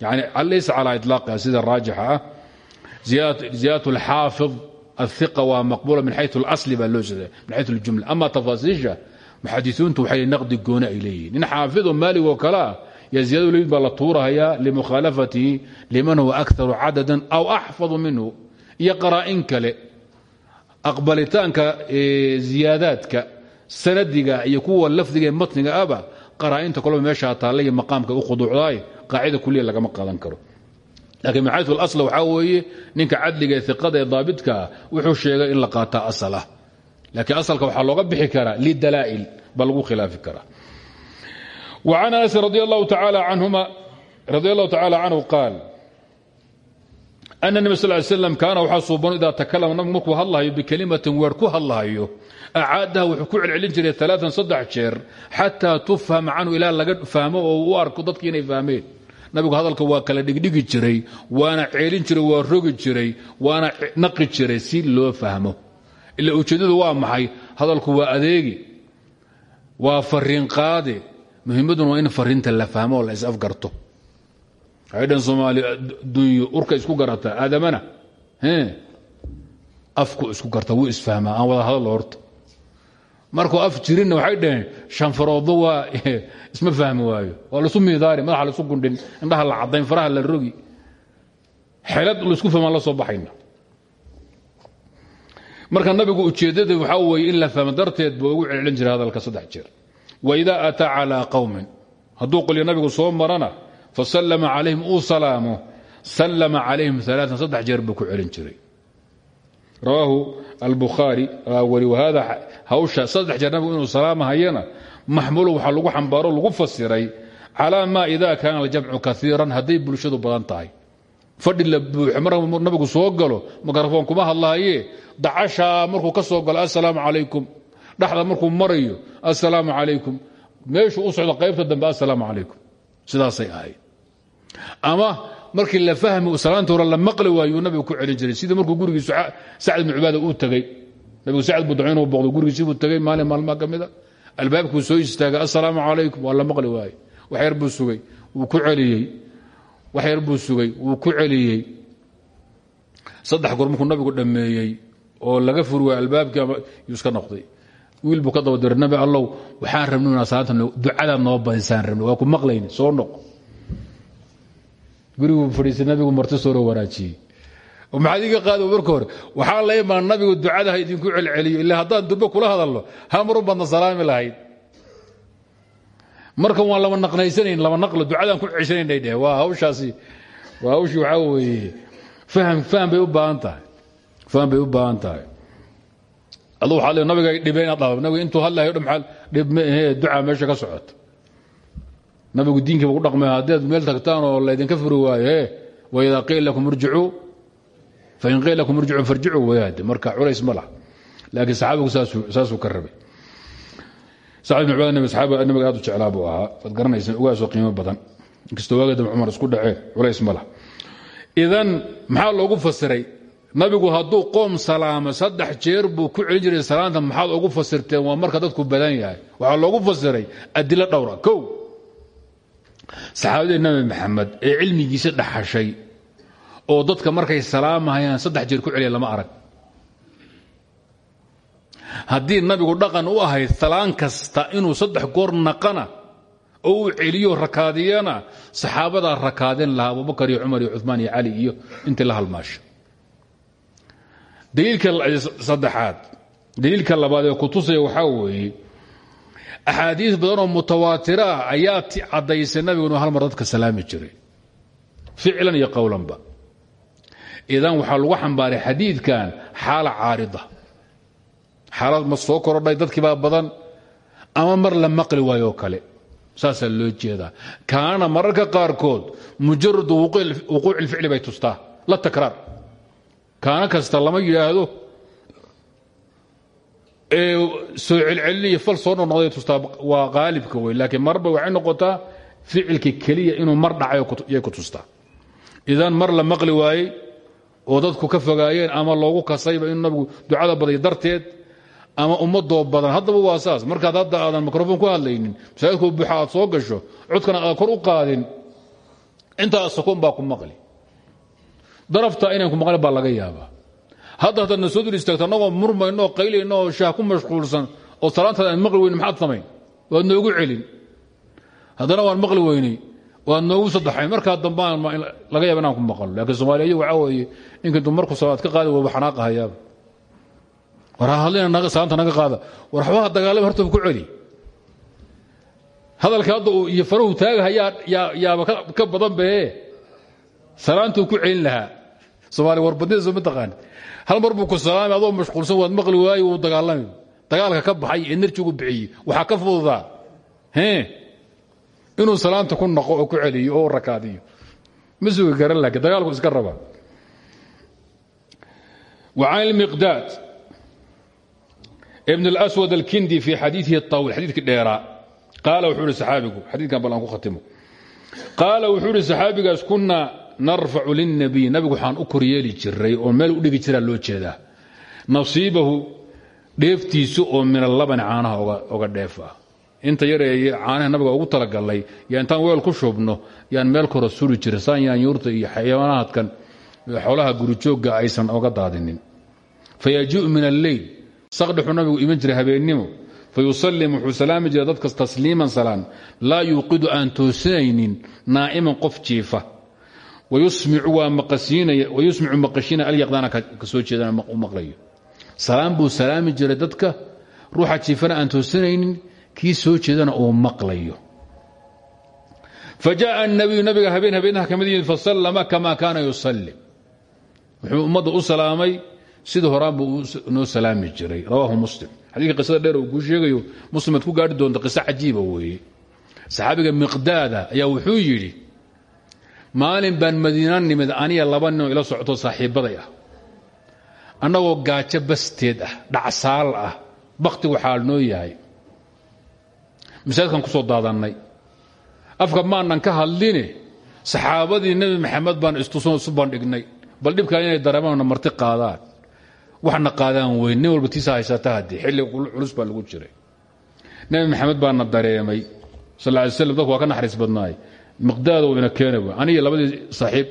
Yani laysa calaa ilaaqiha sida raajixa ah. Ziyaadatu alxaafid aiqa waa maqbuula min xayu اlasli baa loo jeeda min xayu اljumla ama tafaasiisha muxadisiintu waxay naqdi gooni ay leeyihiin nin xaafidoo maalig oo kale ah ya ziyadadu la mid baa la tuurahayaa limukhaalafatihi liman huwa akaru cadadan aw axfadu minhu iyo qaraa'in kale aqbalitaanka ziyaadaadka sanadiga iyo kuwa lafdiga ee matniga aba qaraainta kolba meesha taallay maqaamka u khuduucdaay qaacida kuliya lagama qaadan karo. Laakiin macaadu asl waxaa weeye ninka cadliga ee iqada ee daabitka wuxuu sheegay in la qaataa asala. Laakiin asalka waxaa looga bixi karaa lidalaa'il baa lagu khilaafi karaa. Wa can anasin radi allahu tacaala canhu qaal أن النبي صلى الله عليه وسلم كان waxaa suuban إذا تكلم nabgu markuu hadlahayo بكلمة weer ku hadlahayo أcaadaha wuxuu ku celcelin jiray ثaلاثا saddex jeer xatىa تufham canhu ilaa laga fahmo oo u arko dadki inay fahmeen nabigu hadalka waa kala dhigdhigi jiray waana ceelin jiray waa rogi jiray waana naqi jiray si loo fahmo ila ujeeddadu waa maxay hadalku waa adeegi waa fariin qaade muhimaduna waa in fariinta la fahmo oo la is-afgarto waxay dhan soomaali dunyo urka isku garataa aadamana. Afku isku garta wuu isfahmaa. Aan wada hadallo horta markuu af jirinna waxay dhaheen shanfarooddo waa isma fahmi waayo. Waa laisu miidaari madaxa laisu gundhin indhaha la caddayn faraha la rogi. Xelad la isku fahmaan la soo baxayna. Marka nabigu ujeeddada waxaa weeye in la fahmo darteed buu ugu celcelin jiray hadalka saddex jeer. Waidaa ataa calaa qowmin hadduu qolyo nabigu soo marana fasallama calayhim uu salaamo sallama calayhim alaaan saddex jeer buu ku celin jiray rawaahu albukhaari weli wahada hawsha saddex jeer nabigu inuu salaamahayana maxmuulu waxaa lagu xambaaro lagu fasiray calaa maa ida kaana aljamcu kaiiran hadday bulshadu badan tahay fadhi la buuxo mar nabigu soo galo mikrafoon kuma hadlahaye dacashaa markuu ka soo galo assalaamu calaykum dhaxda markuu marayo assalaamu calaykum meeshuu u socdo qaybta ama markii la fahmi salaanta hore la maqli waayuu nabigu ku celin jiray sidii markuu gurigiisu sacd ibnu cubaada uu tegey nabigu sacd buu daco inuu boqdo gurigiisii buu tegey maalin maalmaa ka mida soo istaagay assalaamu calaykum waa la maqli waaye wax yar buu sugay wuu ku celiyey. Wax yar buu sugay wuu ku celiyey. Saddex goor markuu nabigu dhammeeyey oo laga furi waay albaabkii iska noqday. Wiil buu ka daba diray nabi allow waxaan rabni inaa salaanta noo badisaan rabni waa ku maqlayni soo noq guriguu fadhiistay nabigu marti sooro wanaajiyey maxaad iga qaada marka hore la imaan nabigu ducada ha idinku celceliyo ilaa haddaan durbe kula hadalno hamarun baadna salaami lahayd. Markan waan laba naqnaysanayn laba naqlo ducadaan ku ceshanaynay waa hawshaasi waa hawshii waxaa faham faham bay u baahan faham bay u baahan tahay. Adu waxaa le nabiga dhibe inaad dhahdo nabiga intuu hadlahayo dhan maxaa dhib ahee ducaa meesha ka socota nabigu diinkiiba ku dhaqmay haddaad meel tagtaan oo laydinka furi waayo e waidaa qiila lakum irjicuu fain qiila lakum irjicuu farjicuu wayaade marka culays ma laakiin saxaabigu saasuu ka rabay. Sacd ibn cubaad nabi saxaabiga nabiga aad u jeclaa buu ahaa. Waad qiimo badan. Inkastoo waaga dambe cumar isku dhaceen culays ma idan maxaa loogu fasiray? Nabigu hadduu qoom salaamo saddex jeer buu ku celin jiray salaanta maxaad ugu fasirteen? Waa marka dadku badan yahay. Waxaa loogu fasiray adilo dhowra kow saxaabadii nabi maxamed ee cilmigiisa dhaxashay oo dadka markay salaamahayaan saddex jeer ku celiya lama arag. Haddii nabigu dhaqan u ahayd salaan kasta inuu saddex goor naqana oo uu celiyo rakaadiyana saxaabadaa rakaadeen lahaa abubakar iyo cumar iyo cumaan iyo cali iyo intii la halmaasha daliilka saddexaad daliilka labaad ee kutusaya waxaa weeye axaadiis badan oo ah ayaa caddaysay nabigu hal mar dadka salaami jiray ficlan iyo qowlanba idan waxaa lagu xambaaray xadiidkan xaala caarida xaalad ma soo korodhay dadkiibaa badan ama mar la maqli waayo oo kale saasaa loo jeedaa kaana mararka qaarkood mujaradu wuquuci ilficli bay tustaa la takraar kaana kasta lama yidhaahdo soo celceliniyo fal soo noqnoqday tustaa waa qaalibka wey laakiin marba waxay noqotaa ficilka keliya inuu mar dhacayay ku tustaa idan mar la maqli waayey oo dadku ka fogaayeen ama loogu kasayba inuu nabigu ducada baday darteed ama ummadoo badan haddaba waa saas. Markaad hadda aadan mikrofon ku hadlaynin masaajidku buuxa aad soo gasho codkana aad kor u qaadin intaa sakoon baa ku maqli. Darafta inaan ku maqlin baa laga yaabaa hadda haddaad na soo dul istaagto annagoo murmayno oo qaylayno oo shaah ku mashquulsan oo salaantaada aan maqli weynin maxaad samayn waad noogu celin. Haddana waan maqli weynay waad noogu sadexay markaa dambaan laga yaaba inaan ku maqalo laakiin soomaaliya waxaa weeye ninkintu marku salaad ka qaadi waba xanaaqahayaaba war ha hadlina salaanta naga qaada. War waxbaha dagaalama hortaba ku celi. Hadalka hadda uu iyo farahu taagahayaa yaaba ka badan bee? Salaantuu ku celin lahaa. Soomaaliya warbadnidiisa ma taqaani hal mar buu ku salaamay adoo mashquulsan waad maqli waaye wuu dagaalami dagaalka ka baxay enerjigu bixiyey waxaa ka fududaa. Inuu salaanta ku naqo oo ku celiyo oo rakaadiyo. Ma sugi karan dagaalku iska raba. Wa can ilmiqdaad ibn اlswad alkindi fii xadiiihi aawil xadiidkii dheeraa qaala wuxuu ihi saxaabigu xadiidkan bal aan ku khatimo. Qaala wuxuu ihi saxaabigaas narfacu lلنabiy nabigu waxaan u koryeeli jiray oo meel u dhigi jiraa loo jeedaa. Nasiibahu dheeftiisu oo min alabani caanaha oga dheef ah inta yareeye caanaha nabiga ugu talagalay yaa intaan weel ku shubno yaan meel koro suri jira saan yaanyuurta iyo xayawaanaadkan xoolaha gurijoogga aysan oga daadinin. Fayajiu min alleyl saqdhexuu nabigu iman jiray habeennimo fayusalim wuxuu salaami jiray dadkas tasliiman salaan. Laa yuuqidu aan toosinaynin naa'iman qof jiifa wayusmicu maqashiina alyaqdaana ka soo jeedana u maqlayo salaam buu salaami jiray dadka ruuxa jiifana aan toosinaynin kii soo jeedana uu maqlayo fajaءa الnabiyu nabiga habeen habeenaha kamid yimid fasallama kama kaana yusalim wuxuu ummadda u salaamay sidii horaan buu noo salaami jiray rawaahu muslim xadiika qisada dheer uu kuu sheegayo muslimaad ku gaari doonta qiso cajiiba weeye saxaabiga miqdaada ayaa wuxuu yidhi maalin baan madiina nimid aniya laba ninoo ila socto saaxiibbaday ah. Annagoo gaajo basteed ah dhacsaal ah bakhtigu xaal noo yahay. Masaajidkan ku soo daadannay. Afka maanan ka hadline saxaabadii nebi maxamed baan istuso isu bandhignay. Bal dhibkaa inay dareemanna marti qaadaan. Waxna qaadaan weyn walba tiisa haysata haddii xilli culus baa lagu jiray. Nebi maxamed baana dareemay. Sal ly slam dadku waa ka naxariis badnaay miqdaada uu ina keena w aniga labadii saaxiib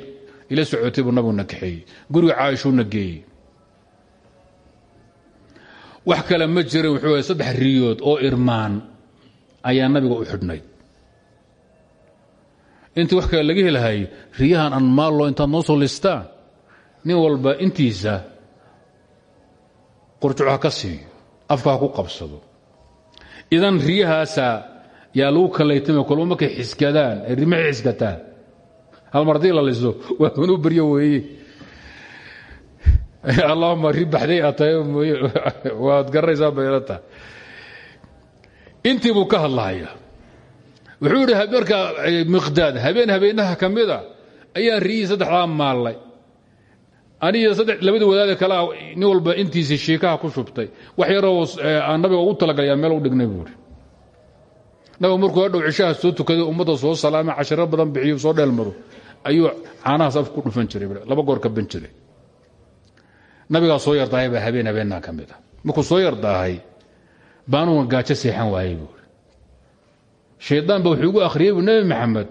ila socotay buu nabigu na kaxeeyey guriga caaishuuna geeyey. Wax kale ma jirin wuxuu saddex riyood oo irmaan ayaa nabiga u xidhnay intii wax kale laga helahay riyahan aan maallo intaad noo soo listaan nin walba intiisa qurjuc ha ka siiyo afka ha ku qabsado. Idan riyahaasaa yaa lagu kalaytama kolba markay xiskadaan ay rimaxay xiskataan hal mar haddii la liso waa unuu baryo weeye allahuma ri baxday aad tahay mooye waad garanaysaa bayla tahay. Intii buu ka hadlahaya wuxuu yidhi markaa miqdaad habeen habeenaha ka mida ayaan riyihii saddexdaa maallay aniga saddex labadii wadaade kalea nin walba intiisii shiikaha ku shubtay. Wax yaroo aan nabiga ugu talagalaya meel u dhignay buuri nabigu markuu hadhow cishaha soo tukaday ummadda soo salaamay cashiro badan bixiyo soo dheelmado ayuu caanahaas af ku dhufan jiray laba goor ka ban jiray. Nabigaa soo yardaahay baa habeen habeenaha ka mid a markuu soo yardaahay baanugan gaajo seexan waayey buuri shaydaan ba wuxuu ugu akhriyey bu nebi maxamed.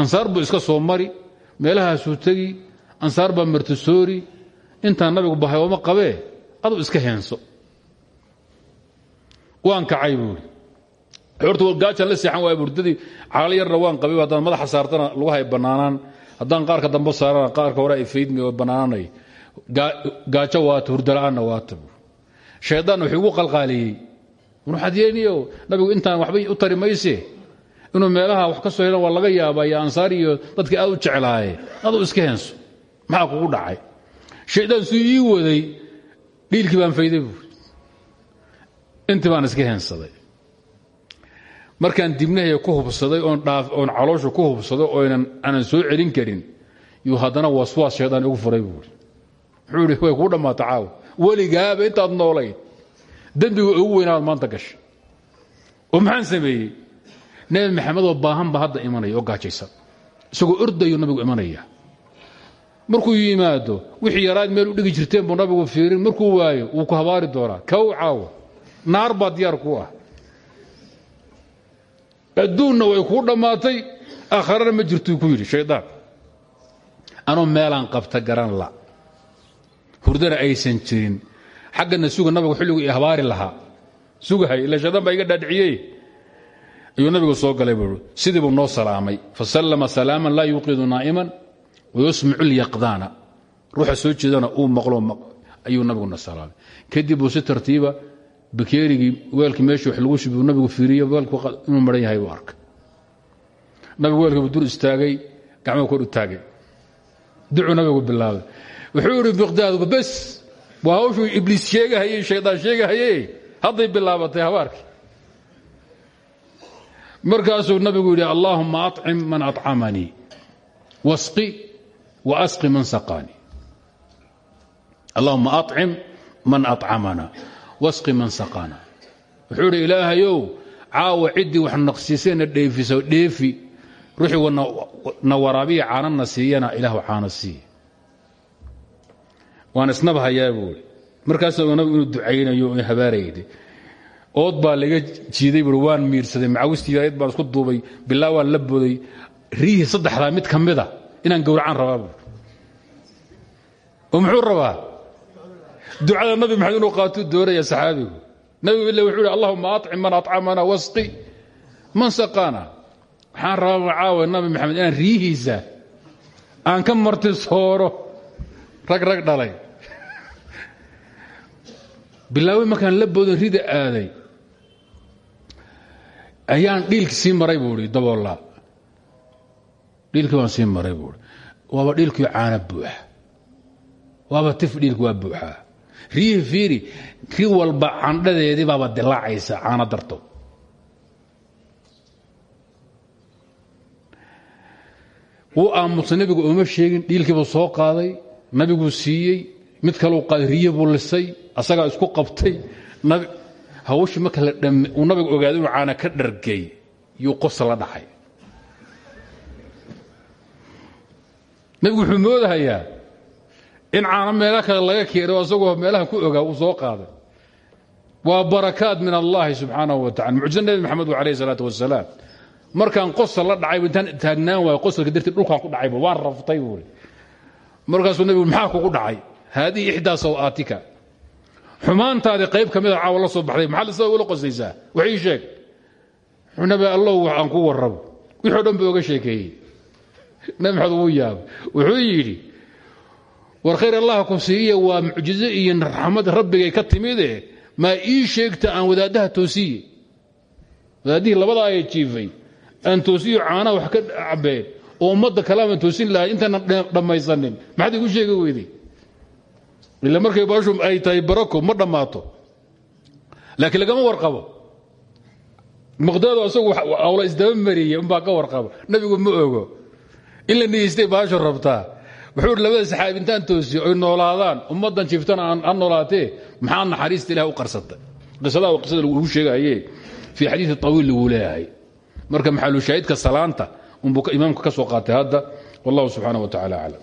Ansaar buu iska soo mari meelahaasuu tegi ansaar baa martisoori intaan nabigu bahay ooma qabee aduu iska heenso. Waan kacay buuri horta gaajaan la seexan waaya burdadii caalo yarna waan qabay haddaan madaxa saartana lagu hay bannaanaan haddaan qaarka dambe saarana qaarka hore ay faydmi oo bannaananay gaajo waata hurdala'aanna waata shaydaan wuxuu ugu qalqaaliyey. Waxaad yeeniyo nabigu intaan waxbay u tari inuu meelaha wax ka soo helan waa laga yaabaa ansaar iyo dadkii aad u jeclaaye. Aduu iska heenso. Maxaa kugu dhacay? Shaydaan suu ii waday dhiilkii baan fayday buur intii baan iska heensaday markaan dibnahaya ku hubsaday oon caloosha ku hubsaday ooynan aanan soo celin karin yuu haddana waswaas shaydaan igu furay buuri wuxuu ihi way kuu dhammaata caawa weligaaba intaad noolayd. Dembiga ugu weynaad maanta gashay. Oo maxaan sameeyey? Nebi maxamed oo baahan ba hadda imanaya oo gaajaysan. Isagoo ordayu nabigu imanaya markuu yimaado wixii yaraad meel u dhigi jirteen buu nabigu fiirin markuu waayo wuu ku habaari doonaa. Kow caawa naar baa diyaar kuu ah adduunna way kuu dhammaatay. Aakharana ma jirtuu ku yidhi shaydaan anuu meelaan qabta garan la. Hurdana aysan jirin. Xaggana suga nabigu xilligu i habaari lahaa. Sugahay ila shaydaan baa iga dhaadhiciyey. Ayuu nabigu soo galay buu sidii buu noo salaamay. Fasallama salaaman laa yuuqidu naa'iman wayusmicu lyaqdaana ruuxa soo jeedana uu maqlo ayuu nabiguna salaamay. Kadib buu si tartiiba bakeerigii weelkii meeshii wax lagu shibi nabigu fiiriye weelku inuu maran yahay buu arkay. Nabigu weelkii buu dur istaagay gacmaha kor u taagay. Ducuu nabigu bilaabay. Wuxuu idhi miqdaadku bes waa hawshuu ibliis sheegahaye shaydaan sheegahaye hadday bilaabatay habaarkii markaasuu nabigu yidhi allaahuma acim man acamanii wasqi wa asqi man saqaanii allahuma acim man acamana wasqi man saqaana. Wuxuu idhi ilaahayow caawa ciddii wax naqsiisayna dheefiso dheefi. Ruuxii na waraabiya caanana siiyana ilaahu caana siiya waan isnaba hayaa buui markaasuu nabigu inuu ducaynayo habaarayday ood baa laga jiiday buui waan miirsaday macawistii baan isku duubay bilaa waan la boday. Riihii saddexdaa mid ka mida inaan gowracaan rabaa buui oo muxuu rabaa ducada nabi maxamed inuu qaatuu doonaya saxaabigu. Nabigu wuxuu hi allahuma acim man acamana wasqi man saqaana waxaan rabaa caawa nabi maxamed inaan riihiisa aan ka marti sooro rag rag dhalay. Bilaawe markaan la rida aaday. Ayaan dhiilki sii maray buu i daboollaa dhiilkii baan maray buui waaba dhiilkii caana buuxa waaba tif dhiilki waa buuxaa riihi fiiri ri walba candhadeedii baaba dilaacaysa caana darto. Wuu aamusay nabigu ooma sheegin dhiilkiibuu soo qaaday nabiguu siiyey mid kaleu qaaday riyi buu lisay asagaa isku qabtay. Hawshii marka uu nabigu ogaaday inuu caana ka dhargay yuu qosa la dhacay. Nabigu wuxuu moodahayaa in caano meelo kale laga keeno asagoo meelaha ku ogaa uu soo qaaday. Waa barakaat min allahi subxaanahu wa tacala mucjiza nebi maxamed alayh isalaatu wasalaam. Markaan qosal la dhacay intaan taagnaan waayo qosalka dartii dhulkaan ku dhacayba waan raftay buuri markaasuu nabigu maxaa kugu dhacay? Haadihi ixdaa sawaatika xumaantaadii qayb ka mida caawa la soo baxday maxaad isaga ula qosaysaa? Wax ii sheeg. Nabi allow wax aan ku warrabo. Wixii o dhan buu oga sheekeeyey. Nabi maxamed wuu wuxuu yidhi war khayr allah ku siiye waa mucjizo iyo raxmad rabbigay ka timide maa ii sheegta aan wadaaddaha toosiye? Wadaaddihii labada aya jiifay. Aan toosiyo caanaha wax ka cabeen oo ummadda kalaaman toosin lahay intaanan dhammaysanin. Maxaad igu sheegi weyday? Ila markay baashu ay tahay barako ma dhammaato. Laakiin lagama warqabo. Muqdaadu asagu awla isdaba mariyey umbaa ka warqabo. Nabigu ma ogo. In la niyeystay baashu rabtaa wuxuu labada saxaabi intaan toosiyo oy noolaadaan. Ummaddan jiiftana aan noolaatee maxaa naxariista ilaah u qarsatay? Qisadaha waa qisada lagu sheegaye fii xadiidi tawiil lagu leeyahay. Marka maxalushaahidka salaanta? Unbuu imaamka ka soo qaatay hadda. Wallahu subxaana wa tacala aclam